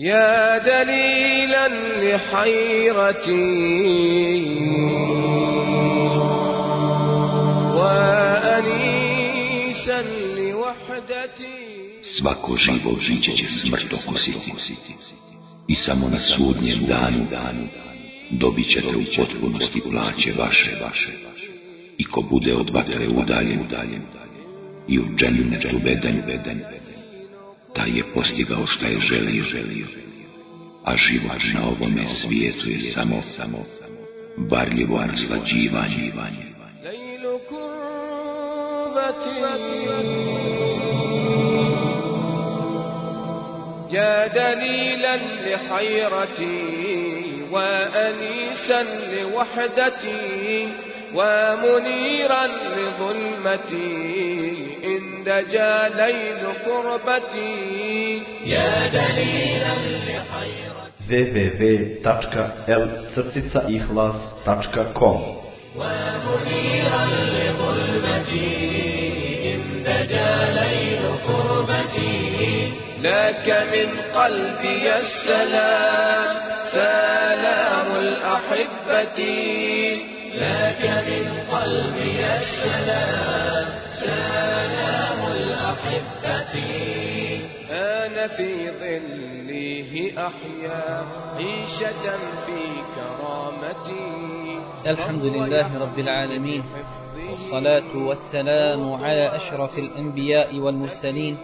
يا دليلا لحيرتي وأنيسا لوحدتي Svako živo žiće će smrt okusiti i samo na sudnjem danu danu dobit ćete u potpunosti plaće vaše vaše i ko bude od vatre udaljen udaljen i u džennetu beden beden taj je postigao šta je želio želio a život na ovome svijetu je samo samo varljivo naslađivanje ليل كربتي يا دليلا لحيرتي وأنيسا لوحدتي ومنيرا لظلمتي إن دجا ليل كربتي يا دليلا www.l-ihlas.com ومنيرا لظلمتي إن دجا ليل قربتي. لك من قلبي السلام سلام الأحبة. لك من قلبي السلام. سلام الأحبة. أنا في ظله أحيا. عيشة في كرامتي الحمد لله رب العالمين. والصلاة والسلام على أشرف الأنبياء والمرسلين.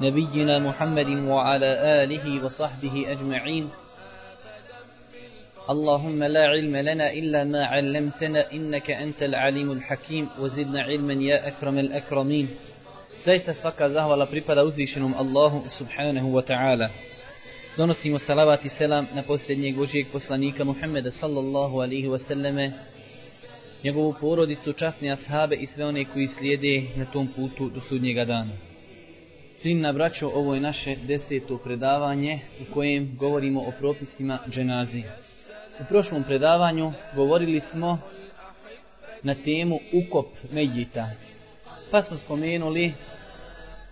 نبينا محمد وعلى آله وصحبه أجمعين. اللهم لا علم لنا إلا ما علمتنا إنك أنت العليم الحكيم وزدنا علما يا أكرم الأكرمين Zaista svaka zahvala pripada uzvišenom Allahu subhanahu wa ta'ala. Donosimo salavat i selam na posljednjeg Božijeg poslanika Muhammeda sallallahu alihi wasallame, njegovu porodicu, časne ashabe i sve one koji slijede na tom putu do sudnjega dana. Cinna braćo, ovo je naše deseto predavanje u kojem govorimo o propisima dženazi. U prošlom predavanju govorili smo na temu ukop medjita. Pa smo spomenuli,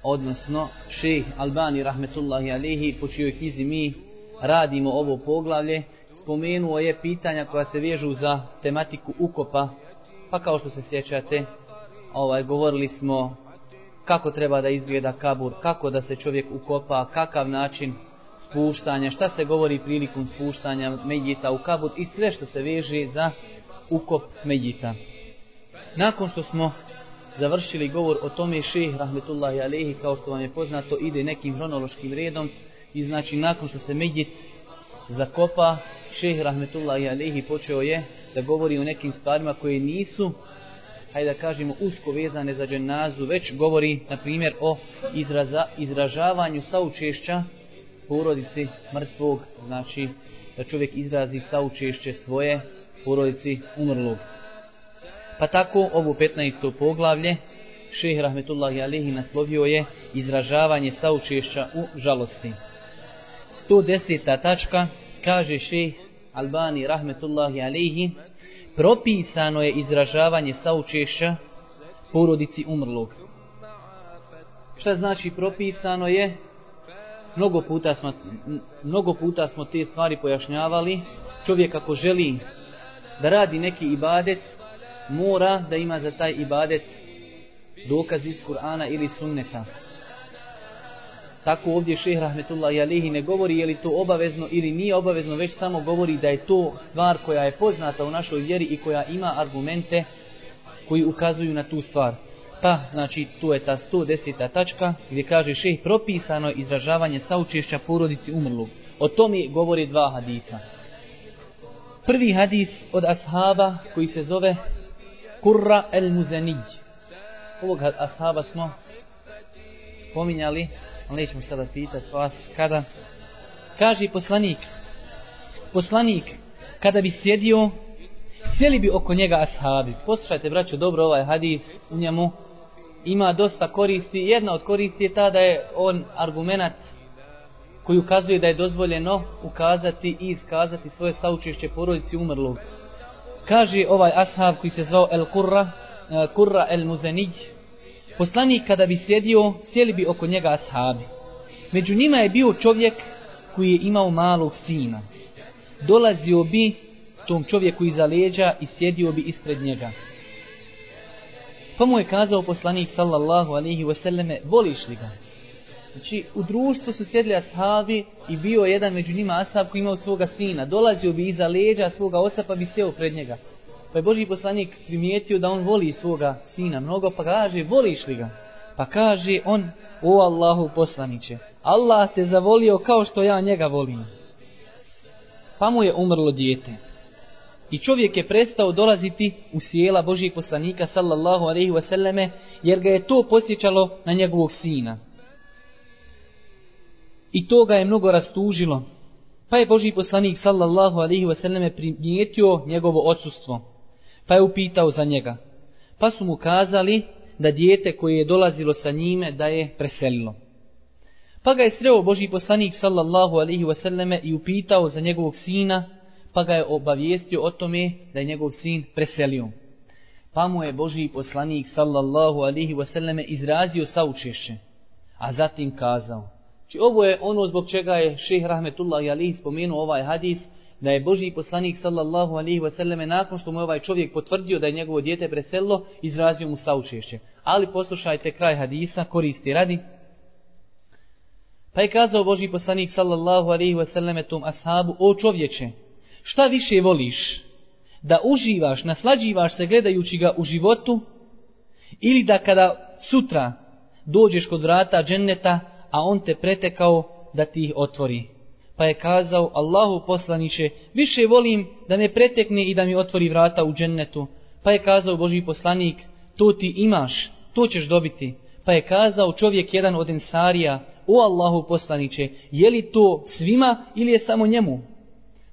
odnosno šejh Albani rahmetullahi alihi, po čijoj knjizi mi radimo ovo poglavlje, spomenuo je pitanja koja se vežu za tematiku ukopa, pa kao što se sjećate, ovaj, govorili smo kako treba da izgleda kabur, kako da se čovjek ukopa, kakav način spuštanja, šta se govori prilikom spuštanja medjita u kabut i sve što se veže za ukop medjita. Nakon što smo završili govor o tome šeh rahmetullahi alehi kao što vam je poznato ide nekim hronološkim redom i znači nakon što se medjit zakopa šeh rahmetullahi alehi počeo je da govori o nekim stvarima koje nisu hajde da kažemo usko vezane za dženazu već govori na primjer o izraza, izražavanju saučešća porodici mrtvog znači da čovjek izrazi saučešće svoje porodici umrlog Pa tako ovo 15. poglavlje šeh rahmetullahi alihi naslovio je izražavanje saučešća u žalosti. 110. tačka kaže šeh Albani rahmetullahi alihi propisano je izražavanje saučešća porodici umrlog. Šta znači propisano je? Mnogo puta smo, mnogo puta smo te stvari pojašnjavali. Čovjek ako želi da radi neki ibadet, mora da ima za taj ibadet dokaz iz Kur'ana ili sunneta. Tako ovdje šeh rahmetullahi alihi ne govori je li to obavezno ili nije obavezno, već samo govori da je to stvar koja je poznata u našoj vjeri i koja ima argumente koji ukazuju na tu stvar. Pa, znači, tu je ta 110. tačka gdje kaže šeh propisano izražavanje saučešća porodici umrlog. O tome govori dva hadisa. Prvi hadis od ashaba koji se zove Kurra el Muzanij. Ovog ashaba smo spominjali, ali nećemo sada pitati vas kada. Kaže poslanik, poslanik, kada bi sjedio, sjeli bi oko njega ashabi. Poslušajte, braćo, dobro ovaj hadis, u njemu ima dosta koristi. Jedna od koristi je ta da je on argumentat koji ukazuje da je dozvoljeno ukazati i iskazati svoje saučešće porodici umrlog. Kaže ovaj ashab koji se zvao El Kurra, eh, Kurra El Muzanij, poslanik kada bi sjedio, sjeli bi oko njega ashabi. Među njima je bio čovjek koji je imao malog sina. Dolazio bi tom čovjeku iza leđa i sjedio bi ispred njega. Pa mu je kazao poslanik sallallahu alaihi wasallame, voliš li ga? Znači, u društvu su sjedli ashabi i bio jedan među njima ashab koji imao svoga sina. Dolazio bi iza leđa svoga oca pa bi sjeo pred njega. Pa je Boži poslanik primijetio da on voli svoga sina mnogo, pa kaže, voliš li ga? Pa kaže on, o Allahu poslaniće, Allah te zavolio kao što ja njega volim. Pa mu je umrlo dijete. I čovjek je prestao dolaziti u sjela Božijeg poslanika sallallahu alaihi wasallame, jer ga je to posjećalo na njegovog sina. I to ga je mnogo rastužilo. Pa je Božiji poslanik sallallahu alaihi wasallame primijetio njegovo odsustvo. Pa je upitao za njega. Pa su mu kazali da dijete koje je dolazilo sa njime da je preselilo. Pa ga je sreo Božji poslanik sallallahu alaihi wasallame i upitao za njegovog sina, pa ga je obavijestio o tome da je njegov sin preselio. Pa mu je Božiji poslanik sallallahu alaihi wasallame izrazio saučešće, a zatim kazao, Či ovo je ono zbog čega je šeh rahmetullahi alihi spomenuo ovaj hadis, da je Boži poslanik sallallahu alihi wasallam nakon što mu je ovaj čovjek potvrdio da je njegovo dijete preselilo, izrazio mu saučešće. Ali poslušajte kraj hadisa, koristi radi. Pa je kazao Boži poslanik sallallahu alihi wasallam tom ashabu, o čovječe, šta više voliš? Da uživaš, naslađivaš se gledajući ga u životu, ili da kada sutra dođeš kod vrata dženneta, a on te pretekao da ti ih otvori. Pa je kazao, Allahu poslaniće, više volim da me pretekne i da mi otvori vrata u džennetu. Pa je kazao Boži poslanik, to ti imaš, to ćeš dobiti. Pa je kazao čovjek jedan od ensarija, o Allahu poslaniće, je li to svima ili je samo njemu?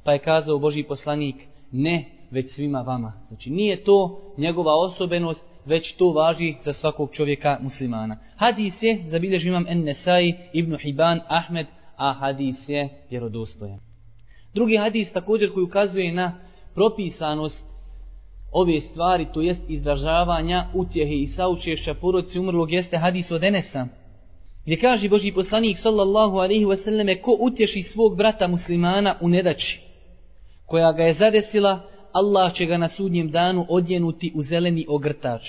Pa je kazao Boži poslanik, ne, već svima vama. Znači nije to njegova osobenost, već to važi za svakog čovjeka muslimana. Hadis je, zabilježi imam En Nesai, Ibn Hiban, Ahmed, a hadis je vjerodostojan. Drugi hadis također koji ukazuje na propisanost ove stvari, to jest izražavanja utjehe i saučešća porodci umrlog, jeste hadis od Enesa. Gdje kaže Boži poslanik sallallahu alaihi wasallam ko utješi svog brata muslimana u nedači, koja ga je zadesila, Allah će ga na sudnjem danu odjenuti u zeleni ogrtač,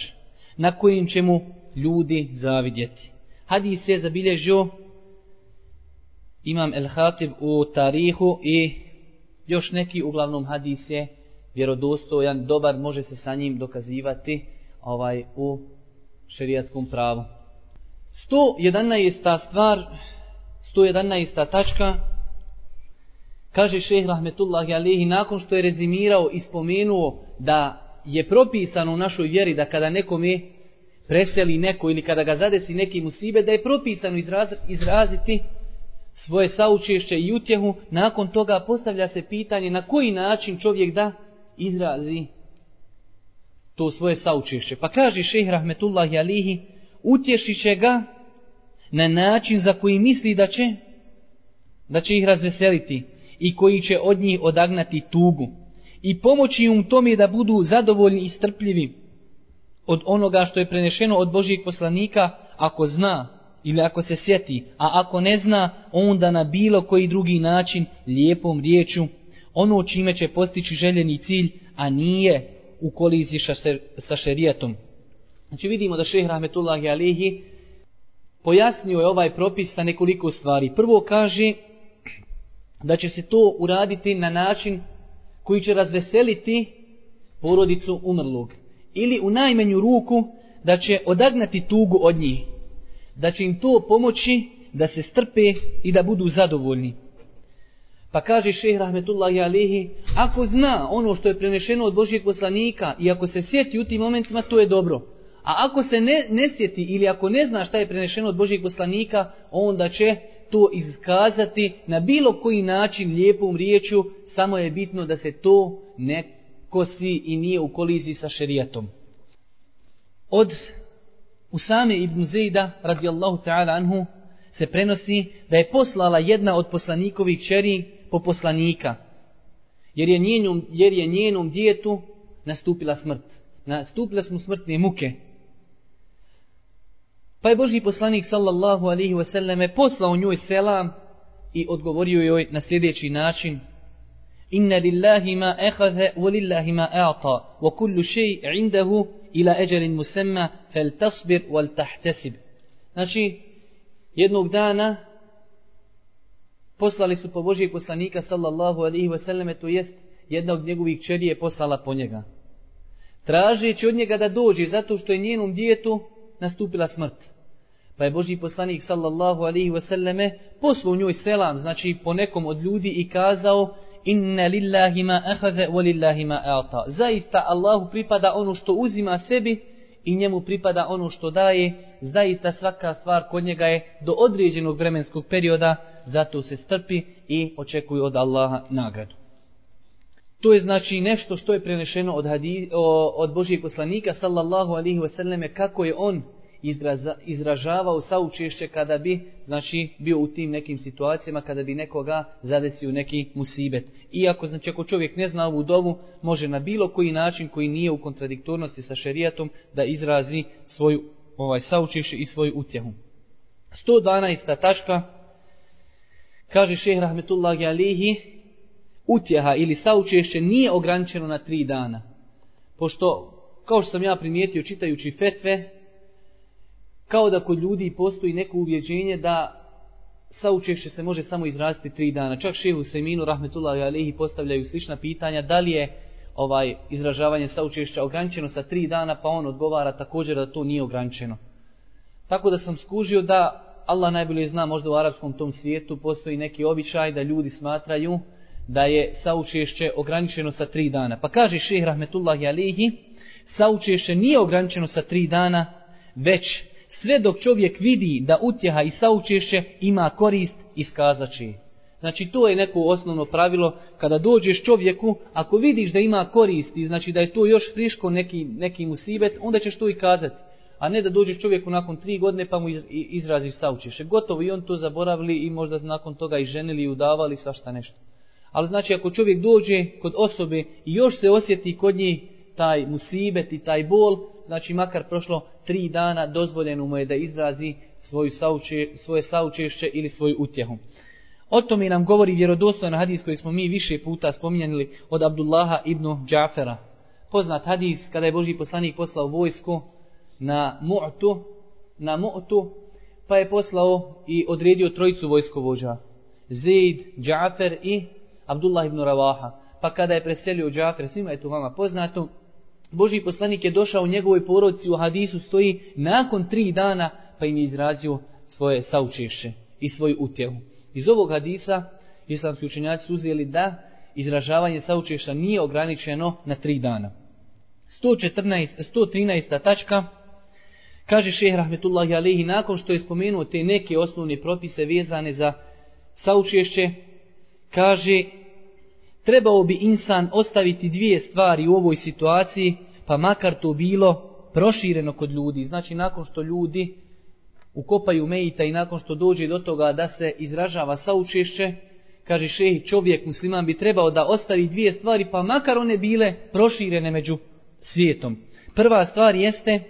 na kojim će mu ljudi zavidjeti. Hadis je zabilježio Imam El Hatib u tarihu i još neki uglavnom hadis je vjerodostojan, dobar, može se sa njim dokazivati ovaj u šerijatskom pravu. 111. stvar, 111. tačka, Kaže šeh rahmetullahi alihi, nakon što je rezimirao i spomenuo da je propisano u našoj vjeri da kada nekome preseli neko ili kada ga zadesi neki musibe, da je propisano izraz, izraziti svoje saučešće i utjehu, nakon toga postavlja se pitanje na koji način čovjek da izrazi to svoje saučešće. Pa kaže šeh rahmetullahi alihi, utješit će ga na način za koji misli da će da će ih razveseliti i koji će od njih odagnati tugu i pomoći im tome da budu zadovoljni i strpljivi od onoga što je prenešeno od Božijeg poslanika ako zna ili ako se sjeti, a ako ne zna, onda na bilo koji drugi način lijepom riječu ono čime će postići željeni cilj, a nije u koliziji sa šerijatom. Znači vidimo da šehr Rahmetullahi Alihi pojasnio je ovaj propis sa nekoliko stvari. Prvo kaže da će se to uraditi na način koji će razveseliti porodicu umrlog. Ili u najmenju ruku da će odagnati tugu od njih. Da će im to pomoći da se strpe i da budu zadovoljni. Pa kaže šeh Rahmetullahi Alihi, ako zna ono što je prenešeno od Božijeg poslanika i ako se sjeti u tim momentima, to je dobro. A ako se ne, ne sjeti ili ako ne zna šta je prenešeno od Božijeg poslanika, onda će to iskazati na bilo koji način lijepom riječu, samo je bitno da se to ne kosi i nije u koliziji sa šerijatom. Od Usame ibn Zejda, radijallahu ta'ala anhu, se prenosi da je poslala jedna od poslanikovih čeri po poslanika, jer je njenom, jer je njenom djetu nastupila smrt. Nastupila smo smrtne muke. Pa je Boži poslanik sallallahu alihi wasallam poslao njoj selam i odgovorio joj na sljedeći način Inna lillahi ma ehadhe wa lillahi ma a'ta wa kullu šej indahu ila eđelin musemma fel tasbir wal tahtesib. Znači, jednog dana poslali su po Božijeg poslanika sallallahu alihi wasallam, to jest jedna od njegovih čeri je poslala po njega. Tražeći od njega da dođe zato što je njenom djetu nastupila smrt. Pa je Božji poslanik sallallahu alaihi wasallame poslao njoj selam, znači po nekom od ljudi i kazao Inna lillahi ma ahaze wa lillahi ma a'ta. Zaista Allahu pripada ono što uzima sebi i njemu pripada ono što daje. Zaista svaka stvar kod njega je do određenog vremenskog perioda, zato se strpi i očekuje od Allaha nagradu. To je znači nešto što je prenešeno od, hadis, od Božijeg poslanika sallallahu alihi wasallam kako je on izraza, izražavao saučešće kada bi znači bio u tim nekim situacijama kada bi nekoga zadesio neki musibet. Iako znači ako čovjek ne zna ovu dovu može na bilo koji način koji nije u kontradiktornosti sa šerijatom da izrazi svoju ovaj saučešće i svoju utjehu. 112. tačka kaže šehr rahmetullahi alihi utjeha ili saučešće nije ograničeno na tri dana. Pošto, kao što sam ja primijetio čitajući fetve, kao da kod ljudi postoji neko uvjeđenje da saučešće se može samo izraziti tri dana. Čak šehu Seminu, rahmetullahi alihi, postavljaju slična pitanja, da li je ovaj izražavanje saučešća ograničeno sa tri dana, pa on odgovara također da to nije ograničeno. Tako da sam skužio da Allah najbolje zna, možda u arapskom tom svijetu postoji neki običaj da ljudi smatraju da je saučešće ograničeno sa tri dana. Pa kaže šeh rahmetullahi alihi, saučešće nije ograničeno sa tri dana, već sve dok čovjek vidi da utjeha i saučešće ima korist, iskazat će. Znači to je neko osnovno pravilo, kada dođeš čovjeku, ako vidiš da ima koristi, znači da je to još friško neki, neki musibet, onda ćeš to i kazati. A ne da dođeš čovjeku nakon tri godine pa mu izraziš saučeše. Gotovo i on to zaboravili i možda nakon toga i ženili i udavali svašta nešto. Ali znači ako čovjek dođe kod osobe i još se osjeti kod nje taj musibet i taj bol, znači makar prošlo tri dana dozvoljeno mu je da izrazi svoju sauče, svoje saučešće ili svoju utjehu. O tome nam govori vjerodostojan hadis koji smo mi više puta spominjali od Abdullaha ibn Džafera. Poznat hadis kada je Boži poslanik poslao vojsku na Mu'tu, na Mu'tu, pa je poslao i odredio trojicu vojskovođa. Zaid, Džafer i Abdullah ibn Ravaha. Pa kada je preselio Džafir, svima je to vama poznato, Boži poslanik je došao u njegovoj porodci u hadisu stoji nakon tri dana pa im je izrazio svoje saučeše i svoju utjehu. Iz ovog hadisa islamski učenjaci su uzeli da izražavanje saučeša nije ograničeno na tri dana. 114, 113. tačka kaže šeh Rahmetullahi Alehi nakon što je spomenuo te neke osnovne propise vezane za saučešće kaže trebao bi insan ostaviti dvije stvari u ovoj situaciji, pa makar to bilo prošireno kod ljudi. Znači, nakon što ljudi ukopaju mejita i nakon što dođe do toga da se izražava saučešće, kaže šehi, čovjek musliman bi trebao da ostavi dvije stvari, pa makar one bile proširene među svijetom. Prva stvar jeste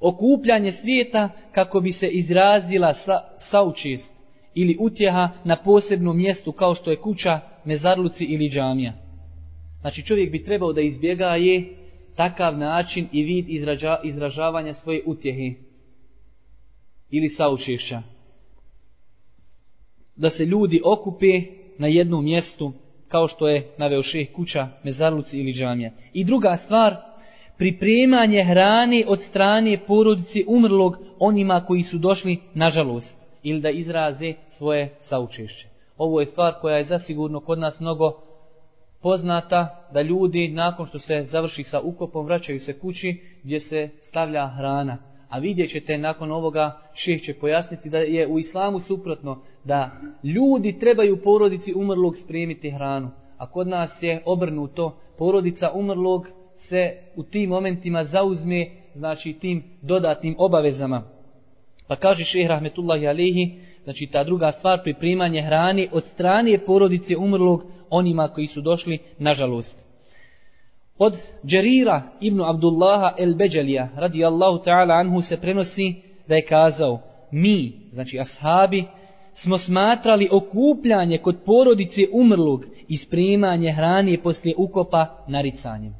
okupljanje svijeta kako bi se izrazila sa, saučest ili utjeha na posebnom mjestu kao što je kuća mezarluci ili džamija. Znači čovjek bi trebao da izbjega je takav način i vid izraža, izražavanja svoje utjehe ili saučešća. Da se ljudi okupe na jednom mjestu kao što je naveo šeh kuća, mezarluci ili džamija. I druga stvar, pripremanje hrane od strane porodice umrlog onima koji su došli na žalost ili da izraze svoje saučešće. Ovo je stvar koja je zasigurno kod nas mnogo poznata, da ljudi nakon što se završi sa ukopom vraćaju se kući gdje se stavlja hrana. A vidjet ćete nakon ovoga ših će pojasniti da je u islamu suprotno da ljudi trebaju porodici umrlog spremiti hranu. A kod nas je obrnuto, porodica umrlog se u tim momentima zauzme znači tim dodatnim obavezama. Pa kaže ših rahmetullahi alihi, znači ta druga stvar, pripremanje hrane od strane porodice umrlog onima koji su došli nažalost. Od Džerira ibn Abdullaha el Beđalija radijallahu ta'ala anhu se prenosi da je kazao mi, znači ashabi, smo smatrali okupljanje kod porodice umrlog i spremanje hrane poslije ukopa naricanjem.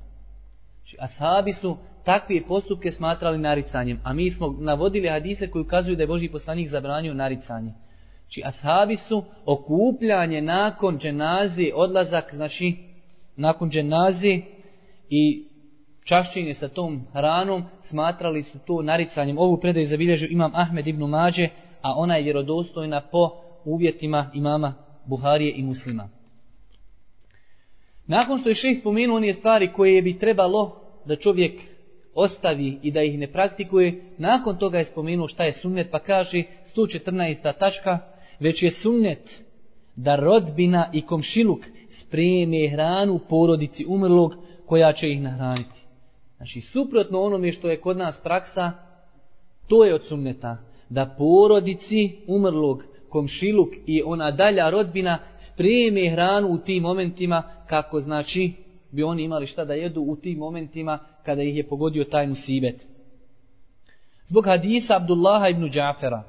Znači, ashabi su takve postupke smatrali naricanjem, a mi smo navodili hadise koji ukazuju da je Boži poslanik zabranio naricanje. Znači, ashabi su okupljanje nakon dženazi, odlazak, znači, nakon dženazi i čašćenje sa tom hranom, smatrali su to naricanjem. Ovu predaju zabilježio imam Ahmed ibn Mađe, a ona je vjerodostojna po uvjetima imama Buharije i muslima. Nakon što je šest spomenuo one stvari koje bi trebalo da čovjek ostavi i da ih ne praktikuje, nakon toga je spomenuo šta je sunnet, pa kaže 114. tačka, već je sunnet da rodbina i komšiluk spreme hranu porodici umrlog koja će ih nahraniti. Znači, suprotno onome što je kod nas praksa, to je od sunneta, da porodici umrlog komšiluk i ona dalja rodbina spreme hranu u tim momentima kako znači bi oni imali šta da jedu u tim momentima kada ih je pogodio taj musibet. Zbog hadisa Abdullaha ibn Džafera,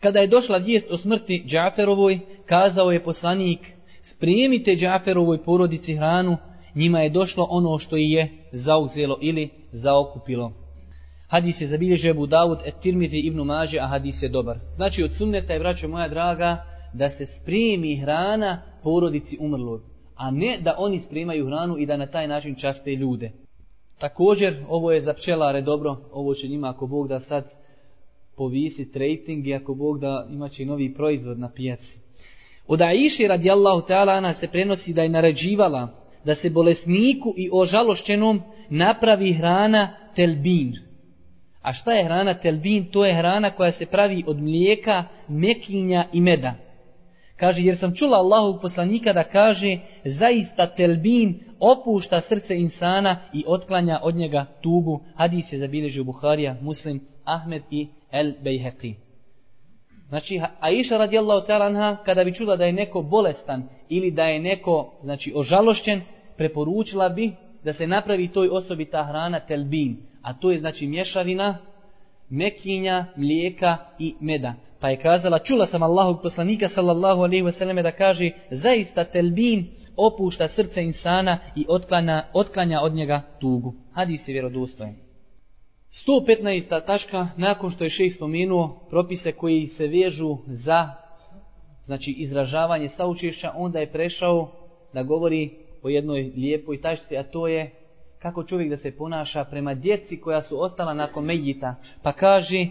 kada je došla vijest o smrti Džaferovoj, kazao je poslanik, spremite Džaferovoj porodici hranu, njima je došlo ono što je zauzelo ili zaokupilo. Hadis je zabilježio Abu Davud et Tirmizi ibn Maže, a hadis je dobar. Znači od sunneta je, braćo moja draga, da se spremi hrana porodici umrlog, a ne da oni spremaju hranu i da na taj način časte ljude. Također, ovo je za pčelare dobro, ovo će njima ako Bog da sad povisi rating i ako Bog da imaće novi proizvod na pijaci. Od Aiši radijallahu ta'ala ana se prenosi da je naređivala da se bolesniku i ožalošćenom napravi hrana telbin. A šta je hrana telbin? To je hrana koja se pravi od mlijeka, mekinja i meda. Kaže, jer sam čula Allahog poslanika da kaže, zaista telbin opušta srce insana i otklanja od njega tugu. Hadis je zabilježio Buharija, Muslim, Ahmed i El Bejheqi. Znači, Aisha radijallahu ta'ala anha, kada bi čula da je neko bolestan ili da je neko, znači, ožalošćen, preporučila bi da se napravi toj osobi ta hrana telbin. A to je, znači, mješavina mekinja, mlijeka i meda. Pa je kazala, čula sam Allahog poslanika sallallahu alaihi wasallam da kaže, zaista telbin opušta srce insana i otklanja, otklanja od njega tugu. Hadis je vjerodostojen. 115. tačka, nakon što je šejh spomenuo propise koji se vežu za znači izražavanje saučešća, onda je prešao da govori o jednoj lijepoj tačci, a to je kako čovjek da se ponaša prema djeci koja su ostala nakon Mejita. Pa kaže,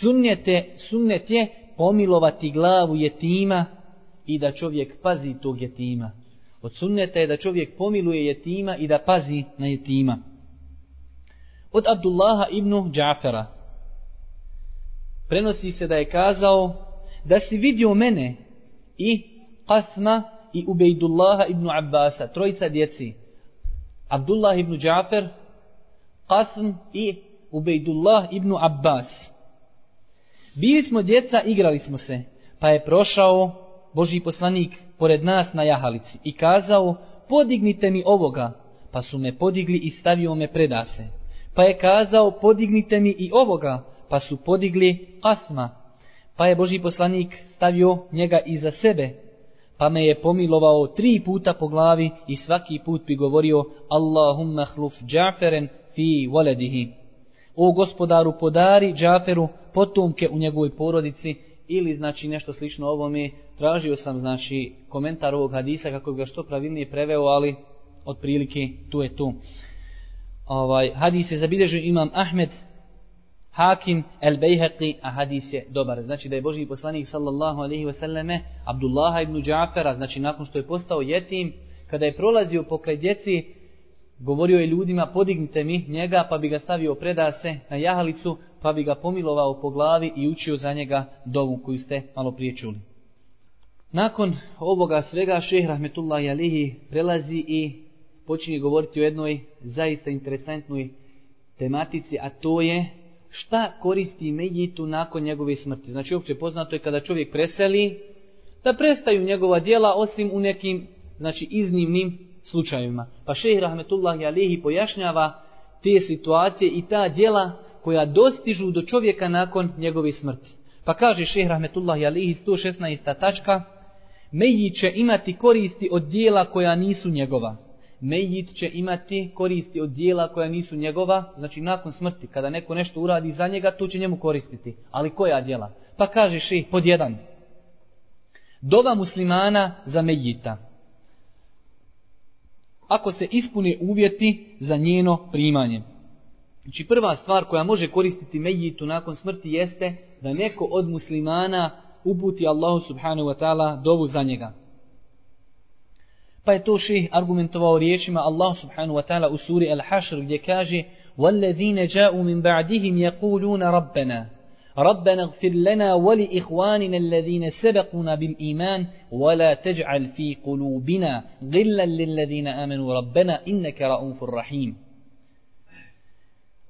sunnete, sunnet je pomilovati glavu jetima i da čovjek pazi tog jetima. Od sunneta je da čovjek pomiluje jetima i da pazi na jetima od Abdullaha ibn Džafera. Prenosi se da je kazao da si vidio mene i Qasma i Ubejdullaha ibn Abbasa, trojica djeci. Abdullah ibn Džafer, Qasm i Ubejdullah ibn Abbas. Bili smo djeca, igrali smo se, pa je prošao Boži poslanik pored nas na jahalici i kazao, podignite mi ovoga, pa su me podigli i stavio me predase. Pa je kazao, podignite mi i ovoga, pa su podigli asma. Pa je Boži poslanik stavio njega iza sebe, pa me je pomilovao tri puta po glavi i svaki put bi govorio Allahumma hluf džaferen fi waledihi. O gospodaru, podari džaferu potomke u njegovoj porodici ili znači nešto slično ovome. Tražio sam znači komentar ovog hadisa kako ga što pravilnije preveo, ali otprilike tu je tu ovaj hadis je zabilježio imam Ahmed Hakim El Bejheqi, a hadis je dobar. Znači da je Boži poslanik sallallahu alaihi wasallame Abdullah ibn Džafera, znači nakon što je postao jetim, kada je prolazio pokraj djeci, govorio je ljudima podignite mi njega pa bi ga stavio predase na jahalicu pa bi ga pomilovao po glavi i učio za njega dovu koju ste malo prije čuli. Nakon ovoga svega šehr Rahmetullahi alihi prelazi i počinje govoriti o jednoj zaista interesantnoj tematici, a to je šta koristi Mejitu nakon njegove smrti. Znači, uopće poznato je kada čovjek preseli, da prestaju njegova dijela osim u nekim znači, iznimnim slučajevima. Pa šehr Rahmetullahi Alihi pojašnjava te situacije i ta dijela koja dostižu do čovjeka nakon njegove smrti. Pa kaže šehr Rahmetullahi alihi 116. tačka, Mejit će imati koristi od dijela koja nisu njegova. Mejit će imati koristi od dijela koja nisu njegova, znači nakon smrti, kada neko nešto uradi za njega, to će njemu koristiti. Ali koja dijela? Pa kaže ih pod jedan. Dova muslimana za Mejita. Ako se ispune uvjeti za njeno primanje. Znači prva stvar koja može koristiti Mejitu nakon smrti jeste da neko od muslimana uputi Allahu subhanahu wa ta'ala dovu za njega. Pa je to ših argumentovao riječima Allah subhanahu wa ta'ala u suri Al-Hashr gdje kaže وَالَّذِينَ جَاءُوا مِنْ بَعْدِهِمْ يَقُولُونَ رَبَّنَا رَبَّنَا اغْفِرْ لَنَا وَلِإِخْوَانِنَا الَّذِينَ سَبَقُونَا بِالْإِيمَانِ وَلَا تَجْعَلْ فِي قُلُوبِنَا غِلًّا لِلَّذِينَ آمَنُوا رَبَّنَا إِنَّكَ رَؤُوفٌ رَحِيمٌ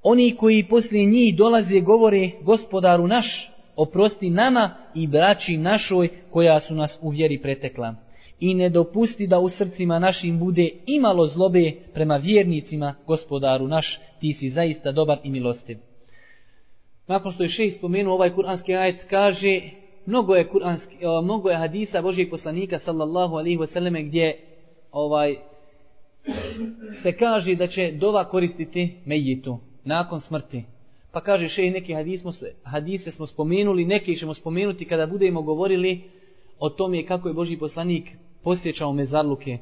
Oni koji poslije njih dolaze govore gospodaru naš, oprosti nama i braći našoj koja su nas u vjeri pretekla. I ne dopusti da u srcima našim bude imalo zlobe prema vjernicima, gospodaru naš, ti si zaista dobar i milostiv. Nakon što je šeht spomenuo ovaj kuranski ajet, kaže, mnogo je, kuranski, mnogo je hadisa Božijeg poslanika, sallallahu alihi wasallam, gdje ovaj, se kaže da će dova koristiti mejitu nakon smrti. Pa kaže šej neki hadis smo, hadise smo spomenuli, neki ćemo spomenuti kada budemo govorili o tome kako je Boži poslanik posjećao mezarluke.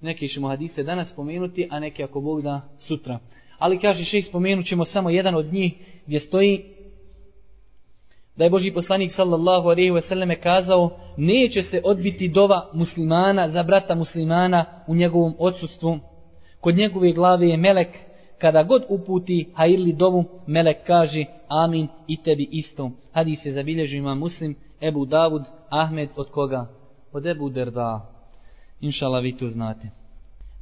Neki ćemo hadise danas spomenuti, a neki ako Bog da sutra. Ali kaže šej spomenut ćemo samo jedan od njih gdje stoji da je Boži poslanik sallallahu alaihi ve selleme kazao neće se odbiti dova muslimana za brata muslimana u njegovom odsustvu. Kod njegove glave je melek kada god uputi hajirli dovu, melek kaže amin i tebi isto. Hadis je zabilježio ima muslim, Ebu Davud, Ahmed od koga? Od Ebu Derda. Inšala vi to znate.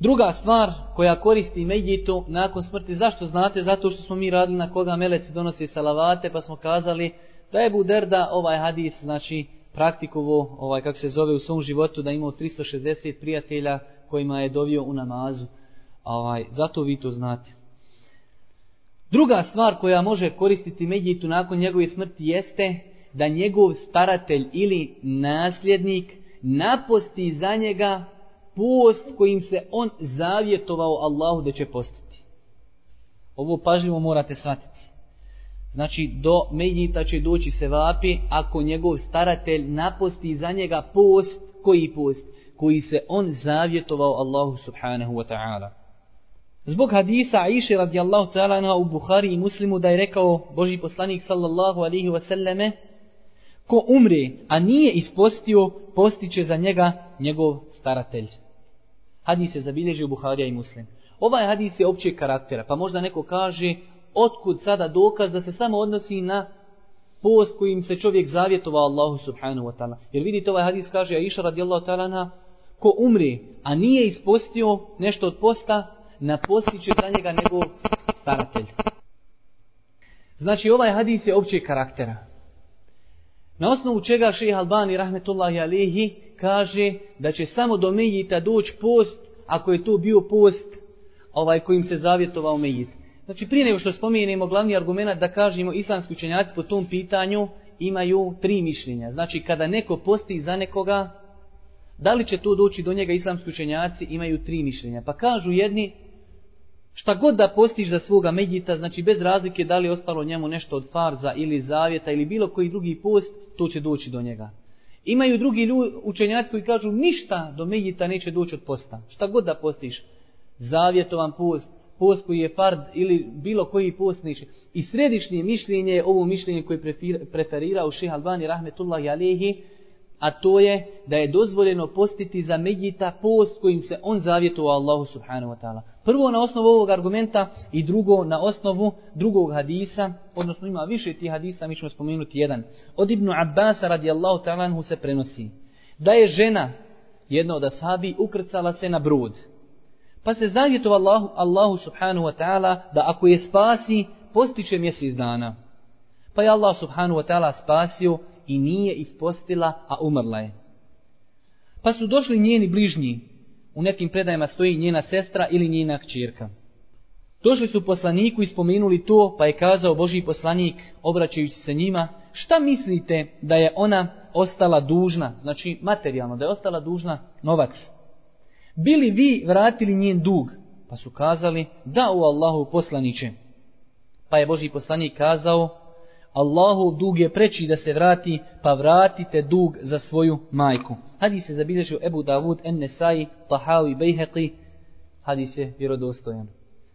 Druga stvar koja koristi Medjitu nakon smrti, zašto znate? Zato što smo mi radili na koga meleci donosi salavate, pa smo kazali da je Buderda ovaj hadis, znači praktikovo, ovaj, kako se zove u svom životu, da imao 360 prijatelja kojima je dovio u namazu. Ovaj, zato vi to znate. Druga stvar koja može koristiti Medjitu nakon njegove smrti jeste da njegov staratelj ili nasljednik naposti za njega post kojim se on zavjetovao Allahu da će postiti. Ovo pažljivo morate shvatiti. Znači, do Medjita će doći se vapi ako njegov staratelj naposti za njega post, koji post? Koji se on zavjetovao Allahu subhanahu wa ta'ala. Zbog hadisa Aisha radijallahu ta'ala u Bukhari i Muslimu da je rekao Boži poslanik sallallahu alihi wasallame ko umre, a nije ispostio, postiće za njega njegov staratelj. Hadis je zabilježio Buharija i Muslim. Ovaj hadis je općeg karaktera, pa možda neko kaže otkud sada dokaz da se samo odnosi na post kojim se čovjek zavjetovao Allahu subhanahu wa ta'ala. Jer vidite ovaj hadis kaže Aisha radijallahu ta'ala ko umre, a nije ispostio nešto od posta, napostiće za njega njegov staratelj. Znači ovaj hadis je općeg karaktera. Na osnovu čega šeha Albani rahmetullahi alihi kaže da će samo do Mejita doći post ako je to bio post ovaj kojim se zavjetovao Mejit. Znači prije nego što spomenemo glavni argument da kažemo islamski učenjaci po tom pitanju imaju tri mišljenja. Znači kada neko posti za nekoga, da li će to doći do njega islamski učenjaci imaju tri mišljenja. Pa kažu jedni šta god da postiš za svoga medjita, znači bez razlike da li ostalo njemu nešto od farza ili zavjeta ili bilo koji drugi post, to će doći do njega. Imaju drugi ljudi, učenjaci koji kažu ništa do medjita neće doći od posta. Šta god da postiš, zavjetovan post, post koji je fard ili bilo koji post neće. I središnje mišljenje je ovo mišljenje koje preferira u šeha Albani rahmetullahi alihi, a to je da je dozvoljeno postiti za Medjita post kojim se on zavjetovao Allahu subhanahu wa ta'ala. Prvo na osnovu ovog argumenta i drugo na osnovu drugog hadisa, odnosno ima više tih hadisa, mi ćemo spomenuti jedan. Od Ibnu Abbasa radijallahu ta'ala se prenosi da je žena, jedna od ashabi, ukrcala se na brod. Pa se zavjetovao Allahu, Allahu subhanahu wa ta'ala da ako je spasi, postiće mjesec dana. Pa je Allah subhanahu wa ta'ala spasio i nije ispostila, a umrla je. Pa su došli njeni bližnji, u nekim predajama stoji njena sestra ili njena kćerka. Došli su poslaniku i spomenuli to, pa je kazao Boži poslanik, obraćajući se njima, šta mislite da je ona ostala dužna, znači materijalno, da je ostala dužna novac? Bili vi vratili njen dug? Pa su kazali, da u Allahu poslaniće. Pa je Boži poslanik kazao, Allahov dug je preći da se vrati, pa vratite dug za svoju majku. Hadis je zabilježio Ebu Davud, Ennesai, Tahawi, Bejheqi. Hadis je vjerodostojan.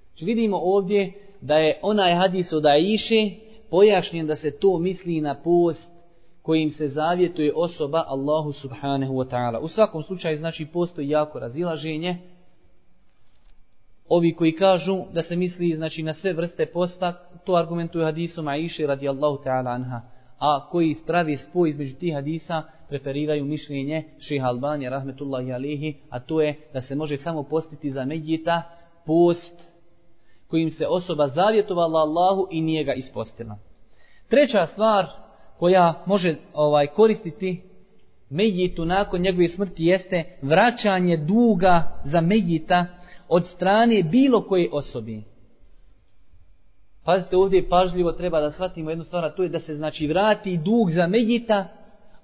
Znači vidimo ovdje da je onaj hadis od Aiše pojašnjen da se to misli na post kojim se zavjetuje osoba Allahu subhanahu wa ta'ala. U svakom slučaju znači postoji jako razilaženje. Ovi koji kažu da se misli znači na sve vrste posta, to argumentuju hadisom Aiše radijallahu ta'ala anha. A koji spravi spoj između tih hadisa, preferiraju mišljenje šeha Albanija rahmetullahi alihi, a to je da se može samo postiti za medjita post kojim se osoba zavjetovala Allahu i nije ga ispostila. Treća stvar koja može ovaj koristiti Mejitu nakon njegove smrti jeste vraćanje duga za Mejita od strane bilo koje osobe. Pazite ovdje pažljivo treba da shvatimo jednu stvar, a to je da se znači vrati dug za Mejita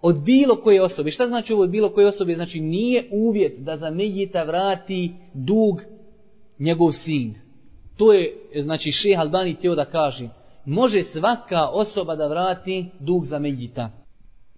od bilo koje osobe. Šta znači ovo od bilo koje osobe? Znači nije uvjet da za Mejita vrati dug njegov sin. To je, znači, šeh Albani teo da kaže, može svaka osoba da vrati dug za Medjita.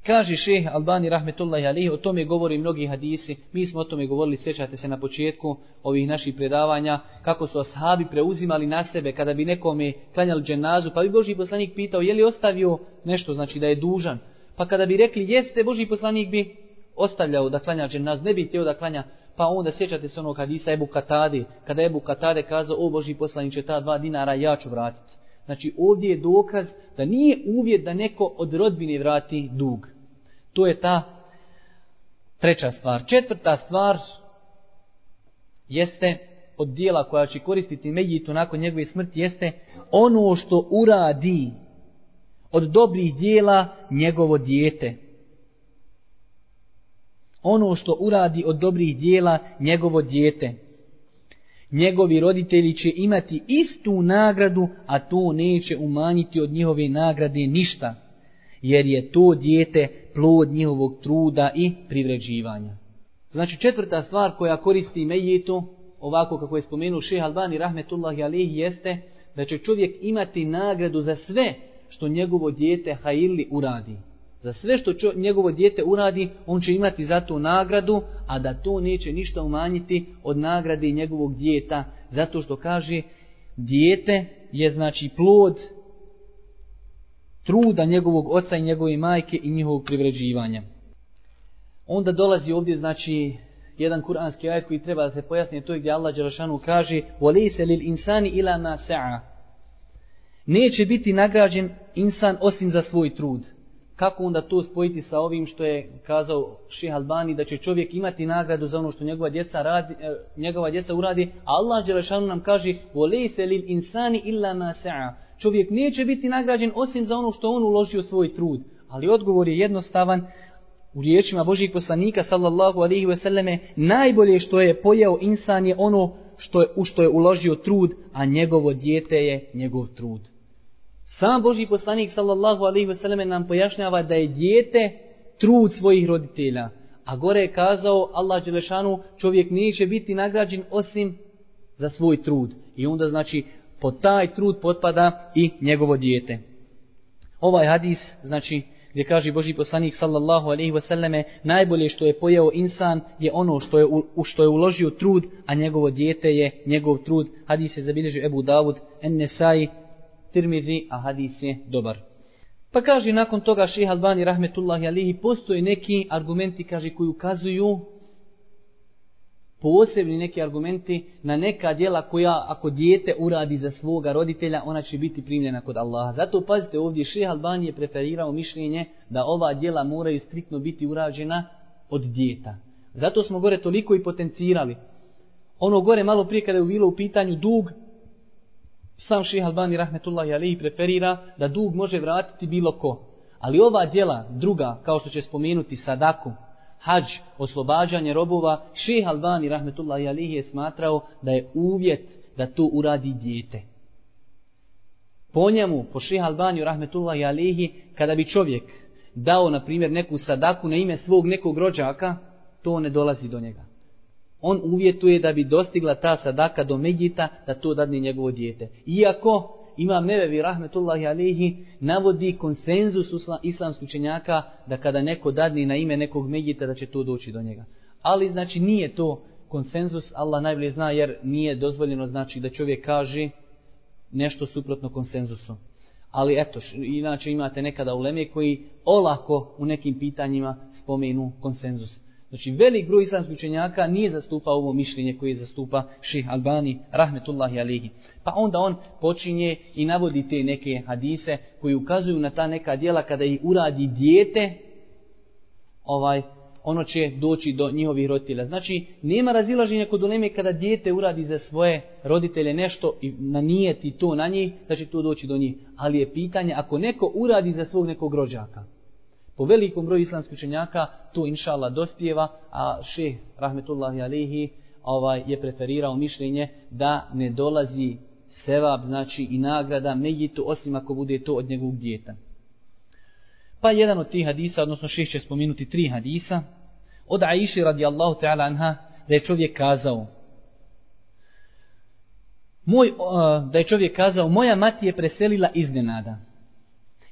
Kaže šeh Albani rahmetullahi alihi, o tome govori mnogi hadisi, mi smo o tome govorili, sjećate se na početku ovih naših predavanja, kako su ashabi preuzimali na sebe kada bi nekome klanjali dženazu, pa bi Boži poslanik pitao je li ostavio nešto, znači da je dužan. Pa kada bi rekli jeste, Boži poslanik bi ostavljao da klanja dženazu, ne bi htio da klanja Pa onda sjećate se onog hadisa Ebu Katade, kada Ebu Katade kazao, o Boži poslaniče, ta dva dinara ja ću vratiti. Znači ovdje je dokaz da nije uvjet da neko od rodbine vrati dug. To je ta treća stvar. Četvrta stvar jeste od dijela koja će koristiti Megitu nakon njegove smrti jeste ono što uradi od dobrih dijela njegovo dijete ono što uradi od dobrih dijela njegovo dijete. Njegovi roditelji će imati istu nagradu, a to neće umanjiti od njihove nagrade ništa, jer je to dijete plod njihovog truda i privređivanja. Znači četvrta stvar koja koristi Mejitu, ovako kako je spomenuo šeha Albani rahmetullahi alihi, jeste da će čovjek imati nagradu za sve što njegovo dijete Haili uradi. Za sve što čo, njegovo dijete uradi, on će imati za to nagradu, a da to neće ništa umanjiti od nagrade njegovog dijeta. Zato što kaže, dijete je znači plod truda njegovog oca i njegove majke i njihovog privređivanja. Onda dolazi ovdje znači jedan kuranski ajet koji treba da se pojasni, to je gdje Allah Đerašanu kaže وَلَيْسَ لِلْإِنسَانِ إِلَا مَا سَعَى Neće biti nagrađen insan osim za svoj trud kako onda to spojiti sa ovim što je kazao Ših Albani, da će čovjek imati nagradu za ono što njegova djeca, radi, e, njegova djeca uradi, a Allah Đelešanu nam kaže وَلَيْسَ لِلْإِنسَانِ إِلَّا مَا سَعَى Čovjek neće biti nagrađen osim za ono što on uložio svoj trud. Ali odgovor je jednostavan, u riječima Božih poslanika sallallahu alaihi ve selleme, najbolje što je pojeo insan je ono što je, u što je uložio trud, a njegovo dijete je njegov trud. Sam Boži poslanik sallallahu alaihi wasallam nam pojašnjava da je dijete trud svojih roditelja. A gore je kazao Allah Đelešanu čovjek neće biti nagrađen osim za svoj trud. I onda znači po taj trud potpada i njegovo dijete. Ovaj hadis znači gdje kaže Boži poslanik sallallahu alaihi wasallame, najbolje što je pojeo insan je ono što je, u, što je uložio trud, a njegovo dijete je njegov trud. Hadis je zabilježio Ebu Davud, Ennesai, Tirmizi, a hadis je dobar. Pa kaže nakon toga šeha Albani rahmetullahi alihi, postoje neki argumenti, kaže, koji ukazuju posebni neki argumenti na neka djela koja ako dijete uradi za svoga roditelja, ona će biti primljena kod Allaha. Zato pazite ovdje, šeha Albani je preferirao mišljenje da ova djela moraju striktno biti urađena od djeta. Zato smo gore toliko i potencirali. Ono gore malo prije kada je bilo u pitanju dug, sam ših Albani rahmetullahi alihi preferira da dug može vratiti bilo ko. Ali ova djela, druga, kao što će spomenuti sadaku, hađ, oslobađanje robova, ših Albani rahmetullahi alihi je smatrao da je uvjet da to uradi dijete. Po njemu, po ših Albaniju, rahmetullahi alihi, kada bi čovjek dao, na primjer, neku sadaku na ime svog nekog rođaka, to ne dolazi do njega. On uvjetuje da bi dostigla ta sadaka do Medjita, da to dadne njegovo dijete. Iako Imam Nevevi rahmetullahi alihi navodi konsenzus islamskih učenjaka da kada neko dadni na ime nekog Medjita da će to doći do njega. Ali znači nije to konsenzus, Allah najbolje zna jer nije dozvoljeno znači da čovjek kaže nešto suprotno konsenzusu. Ali eto, inače imate nekada uleme koji olako u nekim pitanjima spomenu konsenzus. Znači, velik broj islamskih učenjaka nije zastupao ovo mišljenje koje zastupa ših Albani, rahmetullahi alihi. Pa onda on počinje i navodi te neke hadise koji ukazuju na ta neka dijela kada ih uradi dijete, ovaj, ono će doći do njihovih roditelja. Znači, nema razilaženja kod uleme kada dijete uradi za svoje roditelje nešto i nanijeti to na njih, da će to doći do njih. Ali je pitanje, ako neko uradi za svog nekog rođaka, po velikom broju islamskih učenjaka to inša Allah dospijeva, a šeh rahmetullahi alihi ovaj, je preferirao mišljenje da ne dolazi sevab, znači i nagrada mejitu, osim ako bude to od njegovog djeta. Pa jedan od tih hadisa, odnosno šeh će spominuti tri hadisa, od Aiši radijallahu ta'ala anha, da je čovjek kazao, moj, da je čovjek kazao, moja mati je preselila iznenada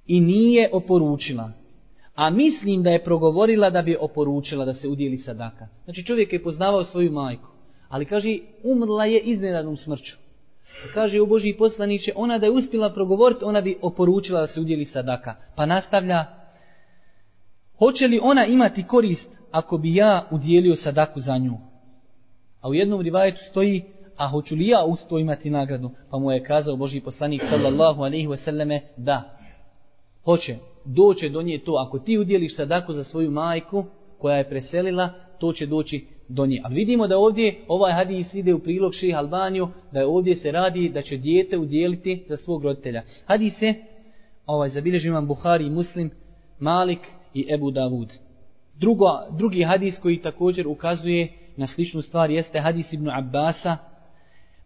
i nije oporučila, a mislim da je progovorila da bi oporučila da se udjeli sadaka. Znači čovjek je poznavao svoju majku, ali kaže umrla je iznenadnom smrću. Kaže u Božiji poslaniće, ona da je uspjela progovoriti, ona bi oporučila da se udjeli sadaka. Pa nastavlja, hoće li ona imati korist ako bi ja udjelio sadaku za nju? A u jednom rivajetu stoji, a hoću li ja usto imati nagradu? Pa mu je kazao Božji poslanik sallallahu alaihi wasallame, da, hoće, doće do nje to. Ako ti udjeliš sadaku za svoju majku koja je preselila, to će doći do nje. Ali vidimo da ovdje ovaj hadis ide u prilog ših Albaniju, da je ovdje se radi da će dijete udjeliti za svog roditelja. Hadis ovaj, zabilježi imam Buhari i Muslim, Malik i Ebu Davud. Drugo, drugi hadis koji također ukazuje na sličnu stvar jeste hadis Ibn Abbasa,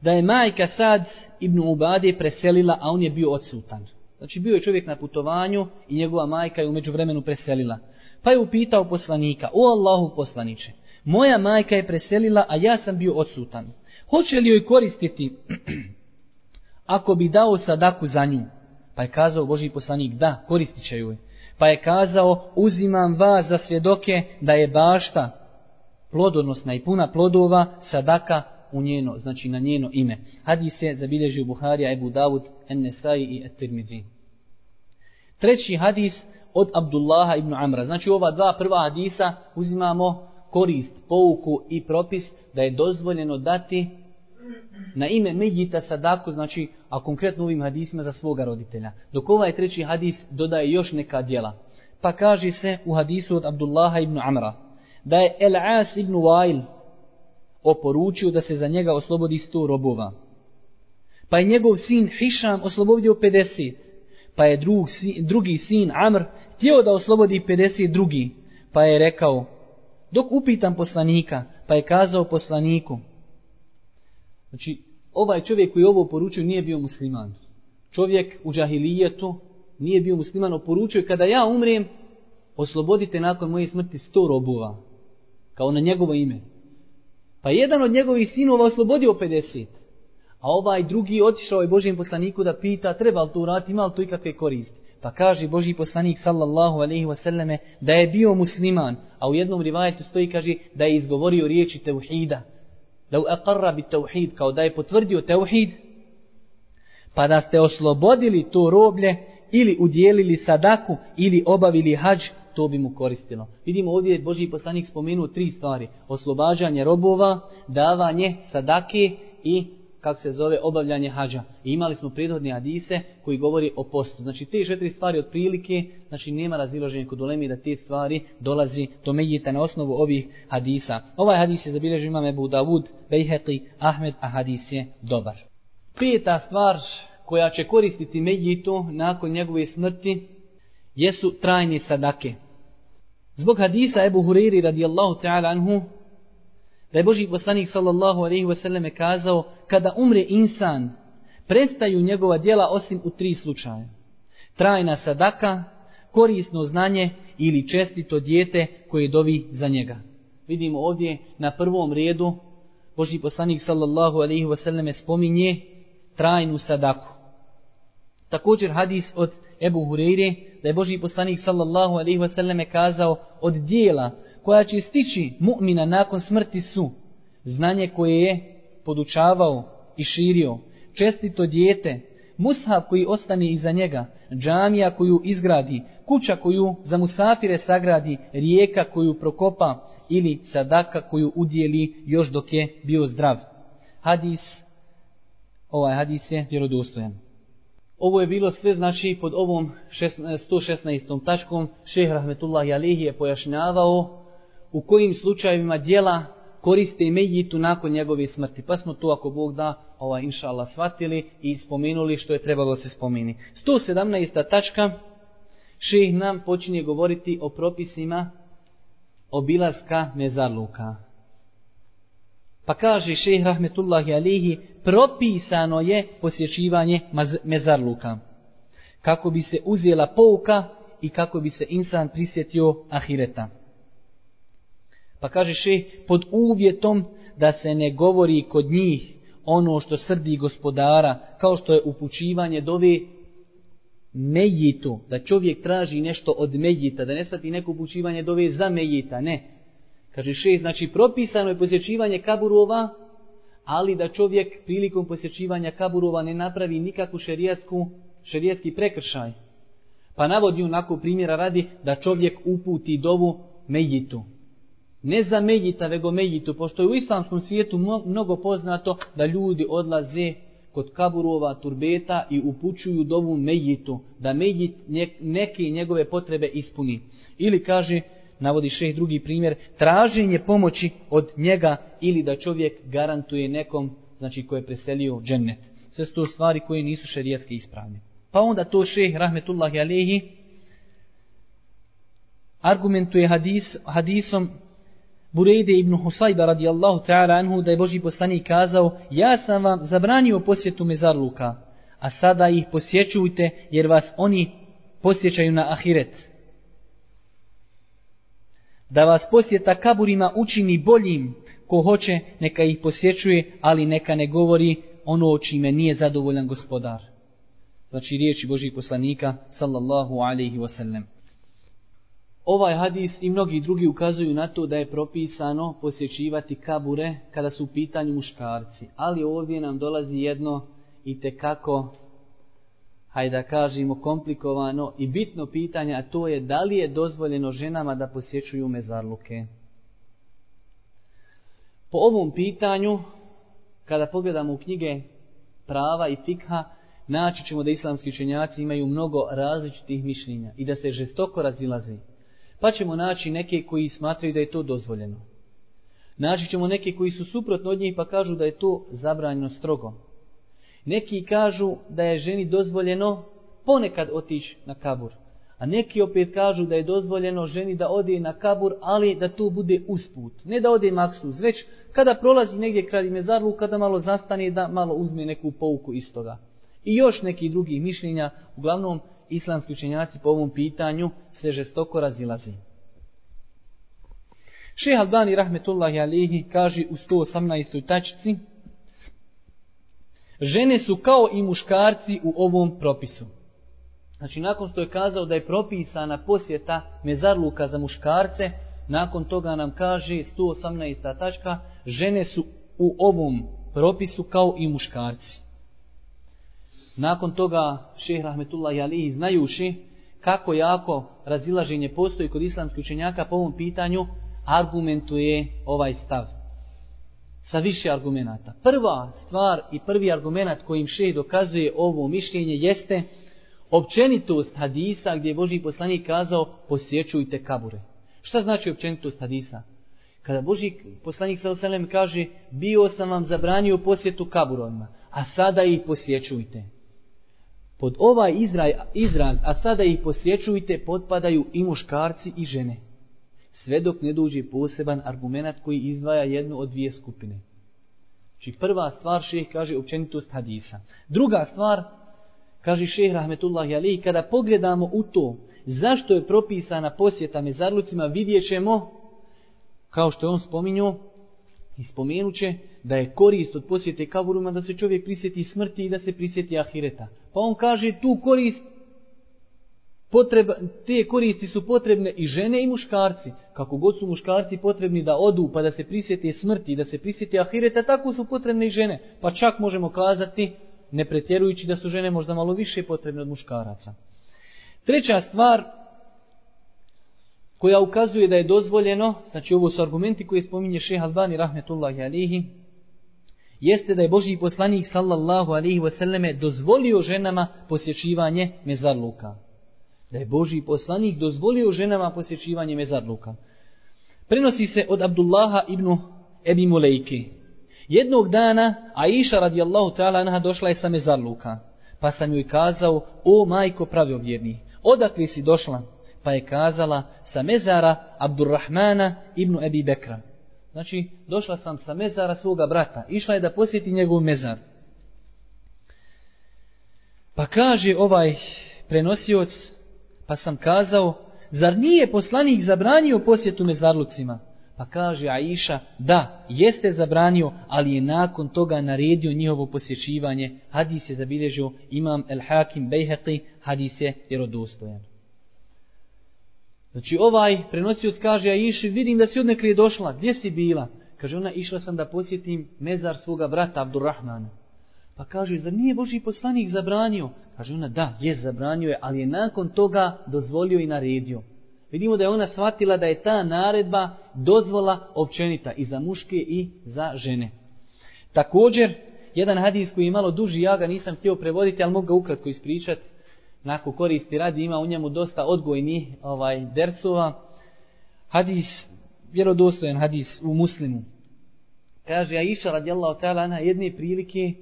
da je majka Sad Ibn Ubade preselila, a on je bio odsutan. Znači bio je čovjek na putovanju i njegova majka je umeđu vremenu preselila. Pa je upitao poslanika, o Allahu poslaniče, moja majka je preselila, a ja sam bio odsutan. Hoće li joj koristiti ako bi dao sadaku za nju? Pa je kazao Boži poslanik, da, koristit će joj. Pa je kazao, uzimam vas za svjedoke da je bašta plodonosna i puna plodova sadaka u njeno, znači na njeno ime. Hadis je zabilježio Buharija, Ebu Davud, Ennesai i At-Tirmidhi. Treći hadis od Abdullaha ibn Amra. Znači ova dva prva hadisa uzimamo korist, pouku i propis da je dozvoljeno dati na ime Medjita sadaku, znači, a konkretno ovim hadisima za svoga roditelja. Dok ovaj treći hadis dodaje još neka dijela. Pa kaže se u hadisu od Abdullaha ibn Amra da je El As ibn Wail oporučio da se za njega oslobodi sto robova. Pa je njegov sin Hišam oslobodio 50. Pa je drug, drugi sin Amr htio da oslobodi 50 drugi. Pa je rekao, dok upitam poslanika, pa je kazao poslaniku. Znači, ovaj čovjek koji ovo poručio nije bio musliman. Čovjek u džahilijetu nije bio musliman, oporučio kada ja umrem, oslobodite nakon moje smrti sto robova. Kao na njegovo ime. Pa jedan od njegovih sinova oslobodio 50. A ovaj drugi otišao je Božijem poslaniku da pita treba li to urati, ima li to ikakve koristi. Pa kaže Božji poslanik sallallahu alaihi wasallame da je bio musliman. A u jednom rivajetu stoji kaže da je izgovorio riječi tevhida. Da u aqarra bi tevhid kao da je potvrdio tevhid. Pa da ste oslobodili to roblje ili udjelili sadaku ili obavili hađ to bi mu koristilo. Vidimo ovdje je Boži poslanik spomenuo tri stvari. Oslobađanje robova, davanje sadake i kako se zove obavljanje hađa. I imali smo prirodne hadise koji govori o postu. Znači te četiri stvari od prilike, znači nema razilaženja kod ulemi da te stvari dolazi do medjita na osnovu ovih hadisa. Ovaj hadis je zabilježio imam Ebu Davud, Bejheqi, Ahmed, a hadis je dobar. Peta stvar koja će koristiti medjitu nakon njegove smrti jesu trajne sadake. Zbog hadisa Ebu Huriri radijallahu ta'ala anhu, Da je Boži poslanik sallallahu alaihi wasallam kazao, kada umre insan, prestaju njegova djela osim u tri slučaja. Trajna sadaka, korisno znanje ili čestito dijete koje dovi za njega. Vidimo ovdje na prvom redu Boži poslanik sallallahu alaihi wasallam spominje trajnu sadaku. Također hadis od Ebu Hureyre da je Boži poslanik sallallahu alaihi wasallam kazao od dijela koja će stići mu'mina nakon smrti su znanje koje je podučavao i širio, čestito dijete, mushab koji ostane iza njega, džamija koju izgradi, kuća koju za musafire sagradi, rijeka koju prokopa ili sadaka koju udjeli još dok je bio zdrav. Hadis, ovaj hadis je vjerodostojan. Ovo je bilo sve znači pod ovom 116. E, tačkom šehr Rahmetullah Jalihi je pojašnjavao u kojim slučajevima dijela koriste mejitu nakon njegove smrti. Pa smo to ako Bog da ovaj inša Allah shvatili i spomenuli što je trebalo se spomeni. 117. tačka šeh nam počinje govoriti o propisima obilaska mezarluka. Pa kaže šeh rahmetullahi alihi, propisano je posjećivanje mezarluka. Kako bi se uzela pouka i kako bi se insan prisjetio ahireta. Pa kaže šeh, pod uvjetom da se ne govori kod njih ono što srdi gospodara, kao što je upućivanje dove mejitu, da čovjek traži nešto od mejita, da ne svati neko upućivanje dove za mejita, ne. Kaže šest, znači propisano je posjećivanje kaburova, ali da čovjek prilikom posjećivanja kaburova ne napravi nikakvu šerijasku, šerijaski prekršaj. Pa navodi onako primjera radi da čovjek uputi dovu mejitu. Ne za mejita, vego mejitu, pošto je u islamskom svijetu mnogo poznato da ljudi odlaze kod kaburova turbeta i upućuju dovu mejitu, da mejit neke njegove potrebe ispuni. Ili kaže, navodi šeh drugi primjer, traženje pomoći od njega ili da čovjek garantuje nekom, znači koje je preselio džennet. Sve su to stvari koje nisu šerijetski ispravne. Pa onda to šeh, rahmetullahi alehi, argumentuje hadis, hadisom Burejde ibn Husayba radijallahu ta'ala anhu da je Boži poslanik kazao ja sam vam zabranio posjetu mezarluka, a sada ih posjećujte jer vas oni posjećaju na ahiret. Da vas posjeta kaburima učini boljim, ko hoće neka ih posjećuje, ali neka ne govori ono o čime nije zadovoljan gospodar. Znači riječi Božih poslanika sallallahu alaihi wasallam. Ovaj hadis i mnogi drugi ukazuju na to da je propisano posjećivati kabure kada su u pitanju muškarci. Ali ovdje nam dolazi jedno i te kako, hajde da kažemo, komplikovano i bitno pitanje, a to je da li je dozvoljeno ženama da posjećuju mezarluke. Po ovom pitanju, kada pogledamo u knjige prava i fikha, naći ćemo da islamski učenjaci imaju mnogo različitih mišljenja i da se žestoko razilazi. Pa ćemo naći neke koji smatraju da je to dozvoljeno. Naći ćemo neke koji su suprotno od njih pa kažu da je to zabranjeno strogo. Neki kažu da je ženi dozvoljeno ponekad otići na kabur. A neki opet kažu da je dozvoljeno ženi da ode na kabur, ali da to bude usput. Ne da ode maksuz, već kada prolazi negdje kraj mezarlu, kada malo zastane da malo uzme neku pouku iz toga. I još neki drugi mišljenja, uglavnom islamski učenjaci po ovom pitanju se žestoko razilazi. Šeha Albani rahmetullahi alihi kaže u 118. tačici Žene su kao i muškarci u ovom propisu. Znači, nakon što je kazao da je propisana posjeta mezarluka za muškarce, nakon toga nam kaže 118. tačka, žene su u ovom propisu kao i muškarci. Nakon toga šehr Rahmetullah Jalihi znajuši kako jako razilaženje postoji kod islamskih učenjaka po ovom pitanju, argumentuje ovaj stav. Sa više argumenta. Prva stvar i prvi argument kojim šehr dokazuje ovo mišljenje jeste općenitost hadisa gdje je Boži poslanik kazao posjećujte kabure. Šta znači općenitost hadisa? Kada Boži poslanik sa osalem kaže bio sam vam zabranio posjetu kaburovima, a sada ih posjećujte. Pod ovaj izraz, a sada ih posjećujte, potpadaju i muškarci i žene sve dok ne dođe poseban argument koji izdvaja jednu od dvije skupine. Či prva stvar šeh kaže općenitost hadisa. Druga stvar, kaže šeh rahmetullahi alihi, kada pogledamo u to zašto je propisana posjeta mezarlucima, vidjet ćemo, kao što je on spominjao, i spomenut će da je korist od posjete kaburuma da se čovjek prisjeti smrti i da se prisjeti ahireta. Pa on kaže tu korist potreba, te koristi su potrebne i žene i muškarci. Kako god su muškarci potrebni da odu pa da se prisjeti smrti i da se prisjeti ahireta, tako su potrebne i žene. Pa čak možemo kazati, ne pretjerujući da su žene možda malo više potrebne od muškaraca. Treća stvar koja ukazuje da je dozvoljeno, znači ovo su argumenti koje spominje šeha Albani rahmetullahi alihi, jeste da je Božji poslanik sallallahu alihi wasallame dozvolio ženama posjećivanje mezarluka da je Boži poslanik dozvolio ženama posjećivanje mezarluka. Prenosi se od Abdullaha ibn Ebi Mulejki. Jednog dana Aisha radijallahu ta'ala anha došla je sa mezarluka. Pa sam joj kazao, o majko pravovjerni, odakle si došla? Pa je kazala, sa mezara Abdurrahmana ibn Ebi Bekra. Znači, došla sam sa mezara svoga brata. Išla je da posjeti njegov mezar. Pa kaže ovaj prenosioc, Pa sam kazao, zar nije poslanik zabranio posjetu mezarlucima? Pa kaže Aisha, da, jeste zabranio, ali je nakon toga naredio njihovo posjećivanje. Hadis je zabilježio imam El Hakim Bejheqi, hadis je jerodostojan. Znači ovaj prenosioc kaže Aisha, vidim da si odnekli došla, gdje si bila? Kaže ona, išla sam da posjetim mezar svoga brata Abdurrahmana. Pa kaže, zar nije Boži poslanik zabranio? Kaže ona, da, je zabranio je, ali je nakon toga dozvolio i naredio. Vidimo da je ona shvatila da je ta naredba dozvola općenita i za muške i za žene. Također, jedan hadis koji je malo duži, ja ga nisam htio prevoditi, ali mogu ga ukratko ispričati. Nakon koristi radi, ima u njemu dosta odgojnih ovaj, dercova. Hadis, vjerodostojen hadis u muslimu. Kaže, Aisha radijallahu ta'ala na jedne prilike,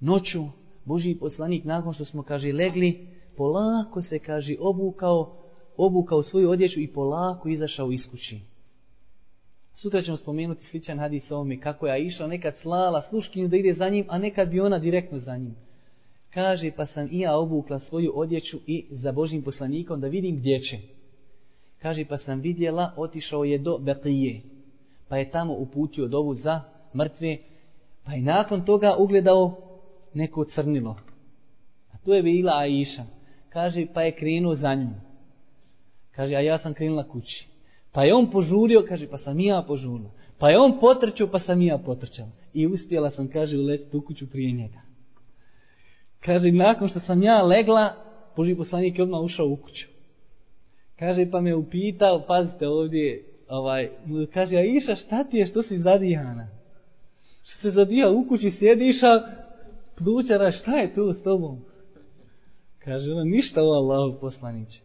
noću Boži poslanik nakon što smo kaže legli polako se kaže obukao obukao svoju odjeću i polako izašao iz kući. Sutra ćemo spomenuti sličan hadis o ovome kako je išao nekad slala sluškinju da ide za njim, a nekad bi ona direktno za njim. Kaže pa sam i ja obukla svoju odjeću i za Božim poslanikom da vidim gdje će. Kaže pa sam vidjela otišao je do Beqije pa je tamo uputio dovu za mrtve pa je nakon toga ugledao neko crnilo. A to je bila Aisha. Kaže, pa je krenuo za njom. Kaže, a ja sam krenula kući. Pa je on požurio, kaže, pa sam ja požurila. Pa je on potrčao, pa sam ja potrčala. I uspjela sam, kaže, uletiti u kuću prije njega. Kaže, nakon što sam ja legla, Boži poslanik je odmah ušao u kuću. Kaže, pa me upitao, pazite ovdje, ovaj, kaže, a Iša, šta ti je, što si zadijana? Što se zadija u kući, sjediša, plućara, šta je tu s tobom? Kaže ona, ništa o Allahu poslaniće.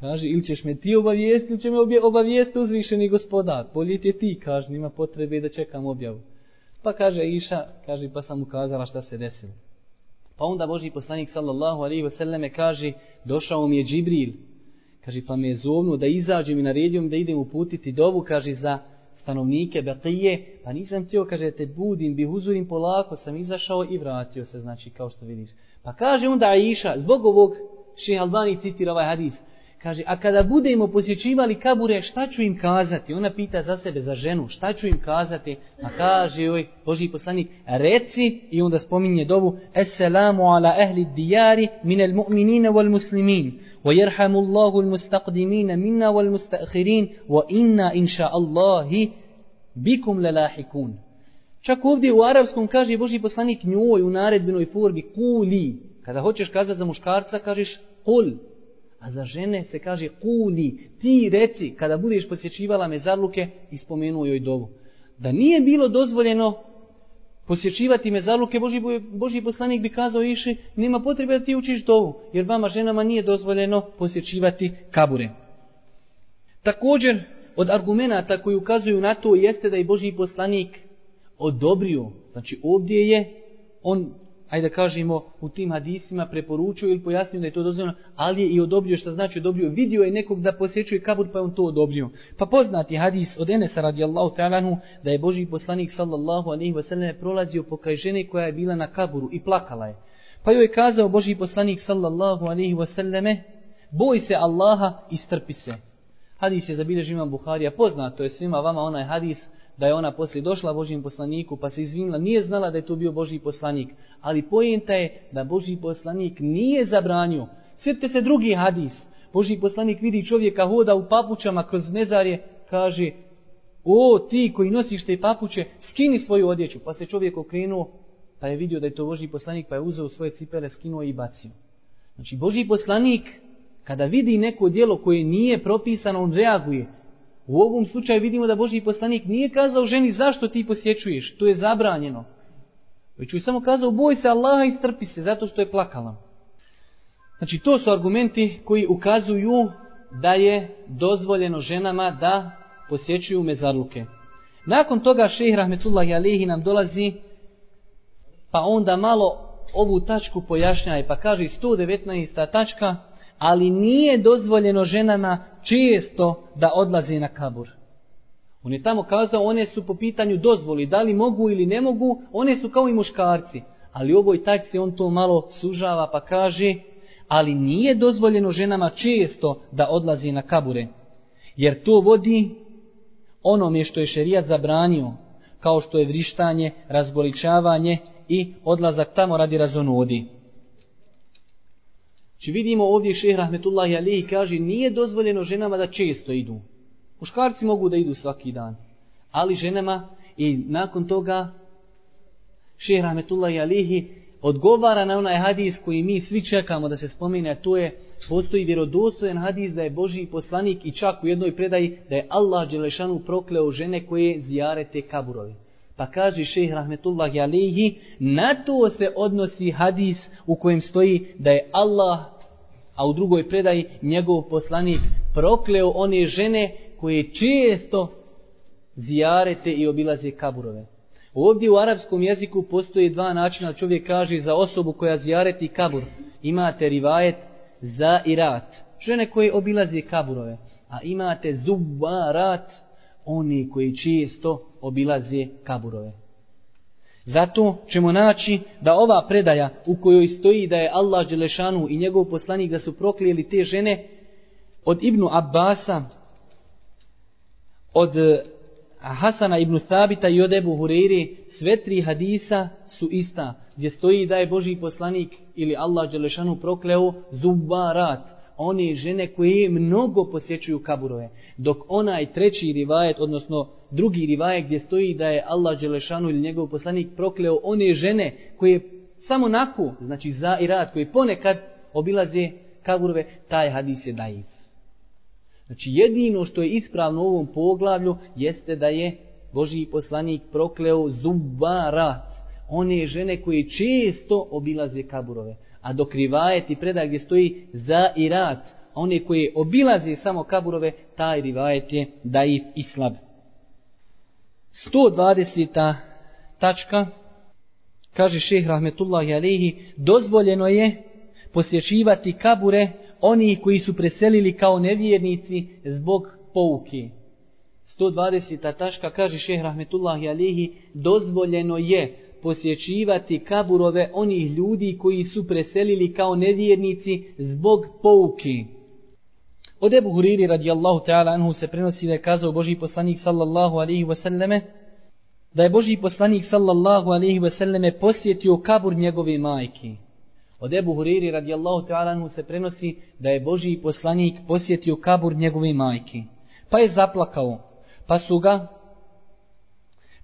Kaže, ili ćeš me ti obavijesti, ili će me obavijesti uzvišeni gospodar. Bolje ti ti, kaže, nima potrebe da čekam objavu. Pa kaže Iša, kaže, pa sam ukazala šta se desilo. Pa onda Boži poslanik, sallallahu alaihi wasallame, kaže, došao mi je Džibril. Kaže, pa me je zovnuo da izađem i naredio mi da idem uputiti dovu, kaže, za stanovnike Beqije, pa nisam htio, kaže, te budim, bi huzurim polako, sam izašao i vratio se, znači, kao što vidiš. Pa kaže onda Aisha, zbog ovog, še Albani citira ovaj hadis, kaže, a kada budemo posjećivali kabure, šta ću im kazati? Ona pita za sebe, za ženu, šta ću im kazati? A kaže joj, Boži poslanik, reci, i onda spominje dovu, Esselamu ala ehli dijari, minel mu'minine wal muslimin, ويرحم الله المستقدمين منا والمستأخرين وإنا إن شاء الله بكم للاحقون Čak ovdje u arapskom kaže Boži poslanik njoj u naredbenoj forbi kuli. Kada hoćeš kazati za muškarca kažeš kul. A za žene se kaže kuli. Ti reci kada budeš posjećivala mezarluke i spomenuo joj dovu. Da nije bilo dozvoljeno posjećivati mezaluke, Boži, Boži poslanik bi kazao iši, nema potrebe da ti učiš dovu, jer vama ženama nije dozvoljeno posjećivati kabure. Također, od argumenta koji ukazuju na to jeste da je Boži poslanik odobrio, znači ovdje je on ajde da kažemo, u tim hadisima preporučio ili pojasnio da je to dozvoljeno, ali je i odobrio što znači odobrio. Vidio je nekog da posjećuje kabur pa je on to odobrio. Pa poznati hadis od Enesa radijallahu ta'alanu da je Boži poslanik sallallahu alaihi wasallam prolazio pokraj žene koja je bila na kaburu i plakala je. Pa joj je kazao Boži poslanik sallallahu alaihi wasallame, boj se Allaha i strpi se. Hadis je zabilježio imam Buharija, poznato je svima vama onaj hadis da je ona poslije došla Božijem poslaniku pa se izvinila, nije znala da je to bio Božji poslanik. Ali pojenta je da Božji poslanik nije zabranio. Sjetite se drugi hadis. Božji poslanik vidi čovjeka hoda u papučama kroz mezarje, kaže, o ti koji nosiš te papuče, skini svoju odjeću. Pa se čovjek okrenuo, pa je vidio da je to Božji poslanik, pa je uzeo svoje cipele, skinuo i bacio. Znači, Božji poslanik, kada vidi neko dijelo koje nije propisano, on reaguje. U ovom slučaju vidimo da Boži poslanik nije kazao ženi zašto ti posjećuješ, to je zabranjeno. Već je samo kazao boj se Allaha i strpi se zato što je plakala. Znači to su argumenti koji ukazuju da je dozvoljeno ženama da posjećuju mezarluke. Nakon toga šehr Rahmetullahi Alihi nam dolazi pa onda malo ovu tačku pojašnjaje pa kaže 119. tačka ali nije dozvoljeno ženama često da odlaze na kabur. On je tamo kazao, one su po pitanju dozvoli, da li mogu ili ne mogu, one su kao i muškarci. Ali u ovoj tačci on to malo sužava pa kaže, ali nije dozvoljeno ženama često da odlazi na kabure. Jer to vodi onome što je šerijat zabranio, kao što je vrištanje, razgoličavanje i odlazak tamo radi razonodi. Či vidimo ovdje šehr Rahmetullahi Alihi kaže nije dozvoljeno ženama da često idu. Muškarci mogu da idu svaki dan. Ali ženama i nakon toga šehr Rahmetullahi Alihi odgovara na onaj hadis koji mi svi čekamo da se spomene, a to je postoji vjerodostojen hadis da je Boži poslanik i čak u jednoj predaji da je Allah Đelešanu prokleo žene koje zijare te kaburovi. Pa kaže šejh rahmetullahi alihi, na to se odnosi hadis u kojem stoji da je Allah a u drugoj predaji njegov poslanik prokleo one žene koje često zijarete i obilaze kaburove. Ovdje u arapskom jeziku postoje dva načina da čovjek kaže za osobu koja zijareti kabur. Imate rivajet za irat. Žene koje obilaze kaburove. A imate zubarat, oni koji često obilaze kaburove. Zato ćemo naći da ova predaja u kojoj stoji da je Allah Đelešanu i njegov poslanik da su proklijeli te žene od Ibnu Abbasa, od eh, Hasana ibn Sabita i od Ebu Hureyri, sve tri hadisa su ista, gdje stoji da je Boži poslanik ili Allah Đelešanu prokleo zubarat, one žene koje mnogo posjećuju kaburove. Dok onaj treći rivajet, odnosno drugi rivajet gdje stoji da je Allah Đelešanu ili njegov poslanik prokleo one žene koje samo naku, znači za i rad, koje ponekad obilaze kaburove, taj hadis je daif. Znači jedino što je ispravno u ovom poglavlju jeste da je Boži poslanik prokleo zubarat, one žene koje često obilaze kaburove a dok rivajet i predak gdje stoji za i rat, one koje obilaze samo kaburove, taj rivajet je daif i slab. 120. tačka, kaže šeh Rahmetullahi Alehi, dozvoljeno je posjećivati kabure oni koji su preselili kao nevjernici zbog pouke. 120. taška kaže šeh Rahmetullahi Alehi, dozvoljeno je posjećivati kaburove onih ljudi koji su preselili kao nevjernici zbog pouki. Od Ebu Huriri radijallahu ta'ala anhu se prenosi da je kazao Boži poslanik sallallahu alaihi wasallame da je Boži poslanik sallallahu alaihi wasallame posjetio kabur njegove majke. Od Ebu Huriri radijallahu ta'ala anhu se prenosi da je Boži poslanik posjetio kabur njegove majke. Pa je zaplakao. Pa su ga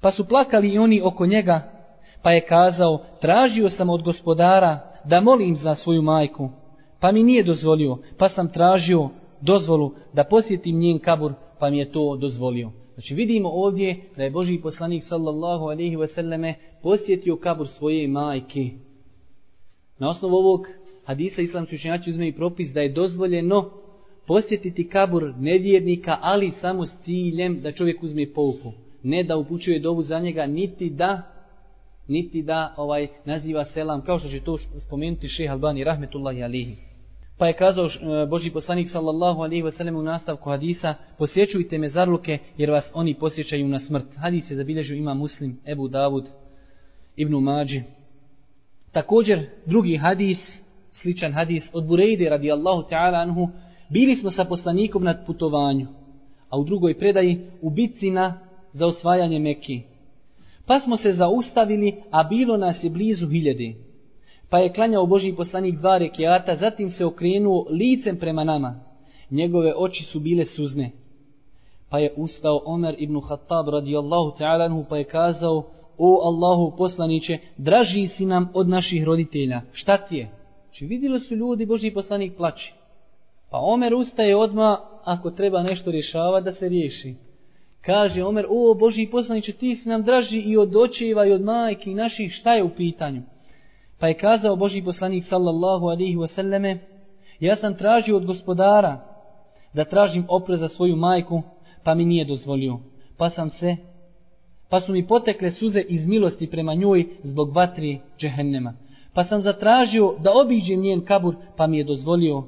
Pa su plakali i oni oko njega pa je kazao, tražio sam od gospodara da molim za svoju majku, pa mi nije dozvolio, pa sam tražio dozvolu da posjetim njen kabur, pa mi je to dozvolio. Znači vidimo ovdje da je Boži poslanik sallallahu alaihi wasallame posjetio kabur svoje majke. Na osnovu ovog hadisa islamski učenjaci uzmeju propis da je dozvoljeno posjetiti kabur nevjernika, ali samo s ciljem da čovjek uzme pouku. Ne da upućuje dovu za njega, niti da niti da ovaj naziva selam, kao što će to spomenuti šeha Albani, rahmetullahi alihi. Pa je kazao e, Boži poslanik sallallahu alaihi wa sallam u nastavku hadisa, posjećujte me zarluke jer vas oni posjećaju na smrt. Hadis je zabilježio ima muslim, Ebu Davud, Ibn Mađi. Također drugi hadis, sličan hadis od Burejde radijallahu ta'ala anhu, bili smo sa poslanikom nad putovanju, a u drugoj predaji u bitci na za osvajanje Mekke. Pa smo se zaustavili, a bilo nas je blizu hiljade. Pa je klanjao Boži poslanik dva rekiata, zatim se okrenuo licem prema nama. Njegove oči su bile suzne. Pa je ustao Omer ibn Khattab radijallahu ta'ala pa je kazao, o Allahu poslaniće, draži si nam od naših roditelja. Šta ti je? Či vidjeli su ljudi, Boži poslanik plaći. Pa Omer ustaje odma ako treba nešto rješava da se riješi. Kaže Omer, o Boži poslaniče, ti si nam draži i od očeva i od majke i naših, šta je u pitanju? Pa je kazao Boži poslanik sallallahu alihi wasallame, ja sam tražio od gospodara da tražim opre za svoju majku, pa mi nije dozvolio. Pa sam se, pa su mi potekle suze iz milosti prema njoj zbog vatri džehennema. Pa sam zatražio da obiđem njen kabur, pa mi je dozvolio.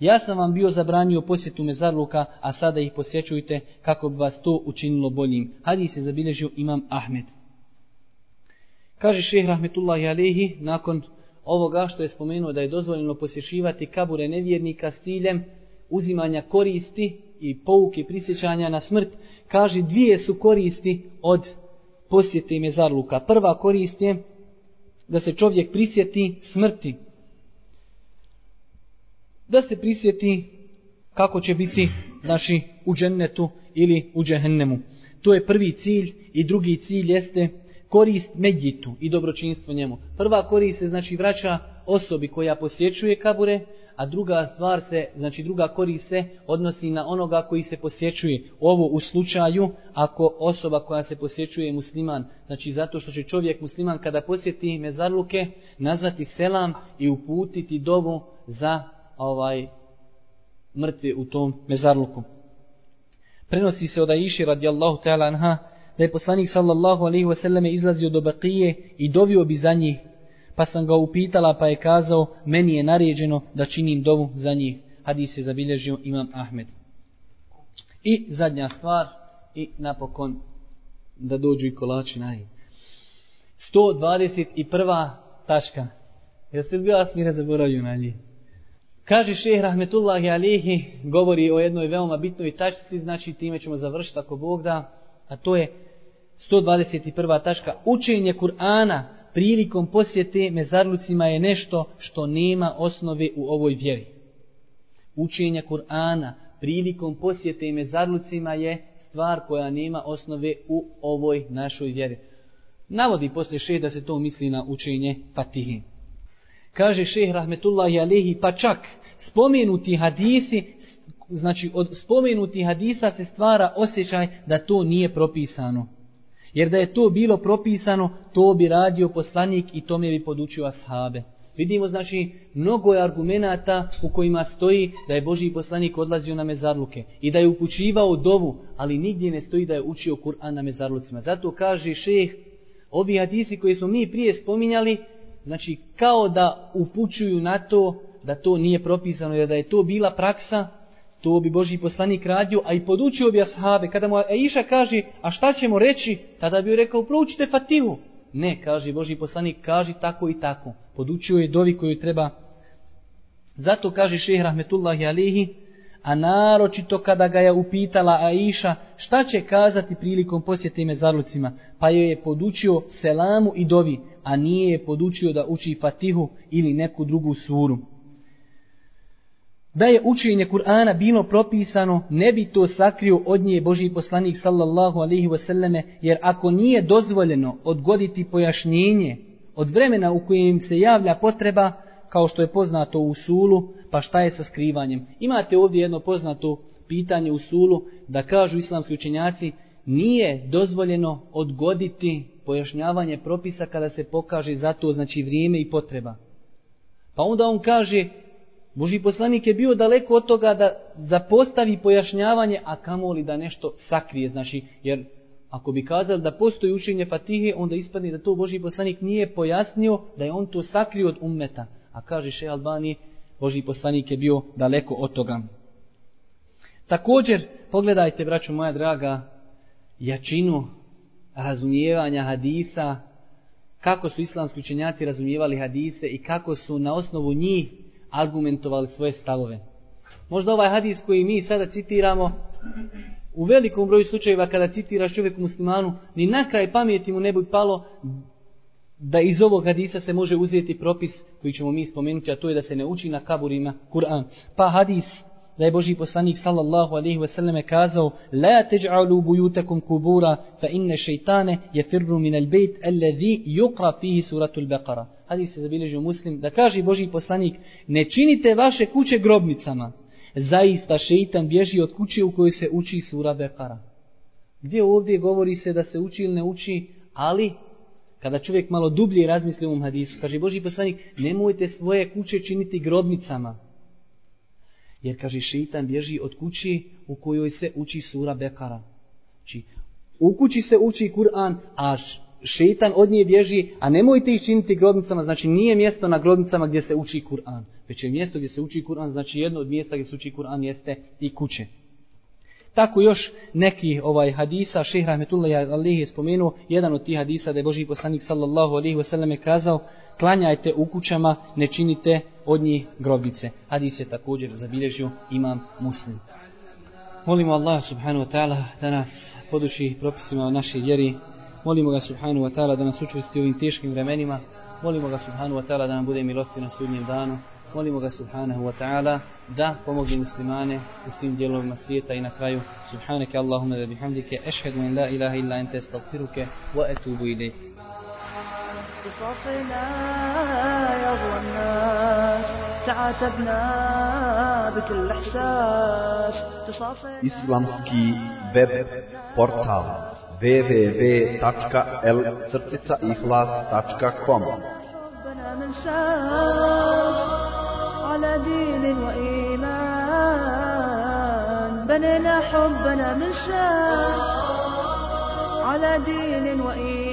Ja sam vam bio zabranio posjetu mezarluka, a sada ih posjećujte kako bi vas to učinilo boljim. Hadis je zabilježio imam Ahmed. Kaže šeh rahmetullahi alehi, nakon ovoga što je spomenuo da je dozvoljeno posjećivati kabure nevjernika s ciljem uzimanja koristi i pouke prisjećanja na smrt, kaže dvije su koristi od posjete mezarluka. Prva korist je da se čovjek prisjeti smrti. Da se prisjeti kako će biti znači, u džennetu ili u džehennemu. To je prvi cilj i drugi cilj jeste korist medjitu i dobročinstvo njemu. Prva korist se znači vraća osobi koja posjećuje kabure, a druga stvar se, znači druga korist se odnosi na onoga koji se posjećuje. Ovo u slučaju ako osoba koja se posjećuje je musliman, znači zato što će čovjek musliman kada posjeti mezarluke nazvati selam i uputiti dovu za ovaj mrtvi u tom mezarluku. Prenosi se od Aiši radijallahu ta'ala anha da je poslanik sallallahu alaihi wa sallam izlazio do Bakije i dovio bi za njih. Pa sam ga upitala pa je kazao, meni je naređeno da činim dovu za njih. Hadis je zabilježio imam Ahmed. I zadnja stvar, i napokon da dođu i kolači naj. 121. tačka. Jel se bila smira zaboravio na njih? Kaže šehr Rahmetullahi Alihi, govori o jednoj veoma bitnoj tačci, znači time ćemo završiti ako Bog da, a to je 121. tačka. Učenje Kur'ana prilikom posjete mezarlucima je nešto što nema osnove u ovoj vjeri. Učenje Kur'ana prilikom posjete mezarlucima je stvar koja nema osnove u ovoj našoj vjeri. Navodi poslije šeh da se to misli na učenje Fatihe. Kaže šeh Rahmetullahi Alehi, pa čak spomenuti hadisi, znači od spomenuti hadisa se stvara osjećaj da to nije propisano. Jer da je to bilo propisano, to bi radio poslanik i to bi podučio ashabe. Vidimo znači mnogo je argumenata u kojima stoji da je Boži poslanik odlazio na mezarluke i da je upućivao dovu, ali nigdje ne stoji da je učio Kur'an na mezarlucima. Zato kaže šeh, ovi hadisi koji smo mi prije spominjali, znači kao da upućuju na to da to nije propisano, jer da je to bila praksa, to bi Boži poslanik radio, a i podučio bi ashabe. Kada mu Aisha kaže, a šta ćemo reći, tada bi rekao, proučite Fatihu. Ne, kaže Boži poslanik, kaže tako i tako. Podučio je dovi koju treba. Zato kaže šehr Rahmetullahi Alihi, a naročito kada ga je upitala Aisha, šta će kazati prilikom posjete mezarlucima, pa joj je podučio selamu i dovi, a nije je podučio da uči Fatihu ili neku drugu suru. Da je učenje Kur'ana bilo propisano, ne bi to sakrio od nje Boži poslanik sallallahu alaihi wasallame, jer ako nije dozvoljeno odgoditi pojašnjenje od vremena u kojem se javlja potreba, kao što je poznato u sulu, pa šta je sa skrivanjem? Imate ovdje jedno poznato pitanje u sulu, da kažu islamski učenjaci, nije dozvoljeno odgoditi pojašnjavanje propisa kada se pokaže za to znači vrijeme i potreba. Pa onda on kaže, Boži poslanik je bio daleko od toga da zapostavi pojašnjavanje, a kamoli da nešto sakrije, znači, jer Ako bi kazali da postoji učenje Fatihe, onda ispadne da to Boži poslanik nije pojasnio da je on to sakrio od ummeta. A kaže še Albani, Boži poslanik je bio daleko od toga. Također, pogledajte, braćo moja draga, jačinu razumijevanja hadisa, kako su islamski učenjaci razumijevali hadise i kako su na osnovu njih argumentovali svoje stavove. Možda ovaj hadis koji mi sada citiramo, u velikom broju slučajeva kada citiraš čovjeku muslimanu, ni na kraj pameti mu ne bi palo da iz ovog hadisa se može uzeti propis koji ćemo mi spomenuti, a to je da se ne uči na kaburima Kur'an. Pa hadis da je Boži poslanik sallallahu alaihi wasallam kazao La teđa'alu bujutakum kubura fa inne šeitane je firru min al bejt alladhi yukra fihi suratul beqara. Hadis se zabilježio muslim da kaže Boži poslanik ne činite vaše kuće grobnicama. Zaista šeitan bježi od kuće u kojoj se uči sura Beqara. Gdje ovdje govori se da se uči ili ne uči, ali kada čovjek malo dublje razmisli u ovom hadisu, kaže Boži poslanik, nemojte svoje kuće činiti grobnicama. Jer, kaže, šeitan bježi od kući u kojoj se uči sura Bekara. Znači, u kući se uči Kur'an, a šeitan od nje bježi, a nemojte ih činiti grobnicama, znači nije mjesto na grobnicama gdje se uči Kur'an. Već je mjesto gdje se uči Kur'an, znači jedno od mjesta gdje se uči Kur'an jeste i kuće. Tako još neki ovaj hadisa, šehr Rahmetullah alihi je spomenuo, jedan od tih hadisa da je Boži poslanik sallallahu alihi wasallam je kazao, klanjajte u kućama, ne činite od njih grobice. Hadis je također zabilježio imam muslim. Molimo Allah subhanahu wa ta'ala da nas poduši propisima o našoj vjeri. Molimo ga subhanahu wa ta'ala da nas učvrsti u ovim teškim vremenima. Molimo ga subhanahu wa ta'ala da nam bude milosti na sudnjem danu. Molimo ga subhanahu wa ta'ala da pomogne muslimane u svim dijelovima svijeta i na kraju subhanake Allahumma da bihamdike ešhedu in la ilaha illa ente estagfiruke wa etubu ilaih. بصفنا يضوى الناس. تعاتبنا بكل إحساس. تصافينا Islamski web portal www.l-ihlas.com حبنا من ساس على دين وإيمان. بنينا حبنا من ساس على دين وإيمان.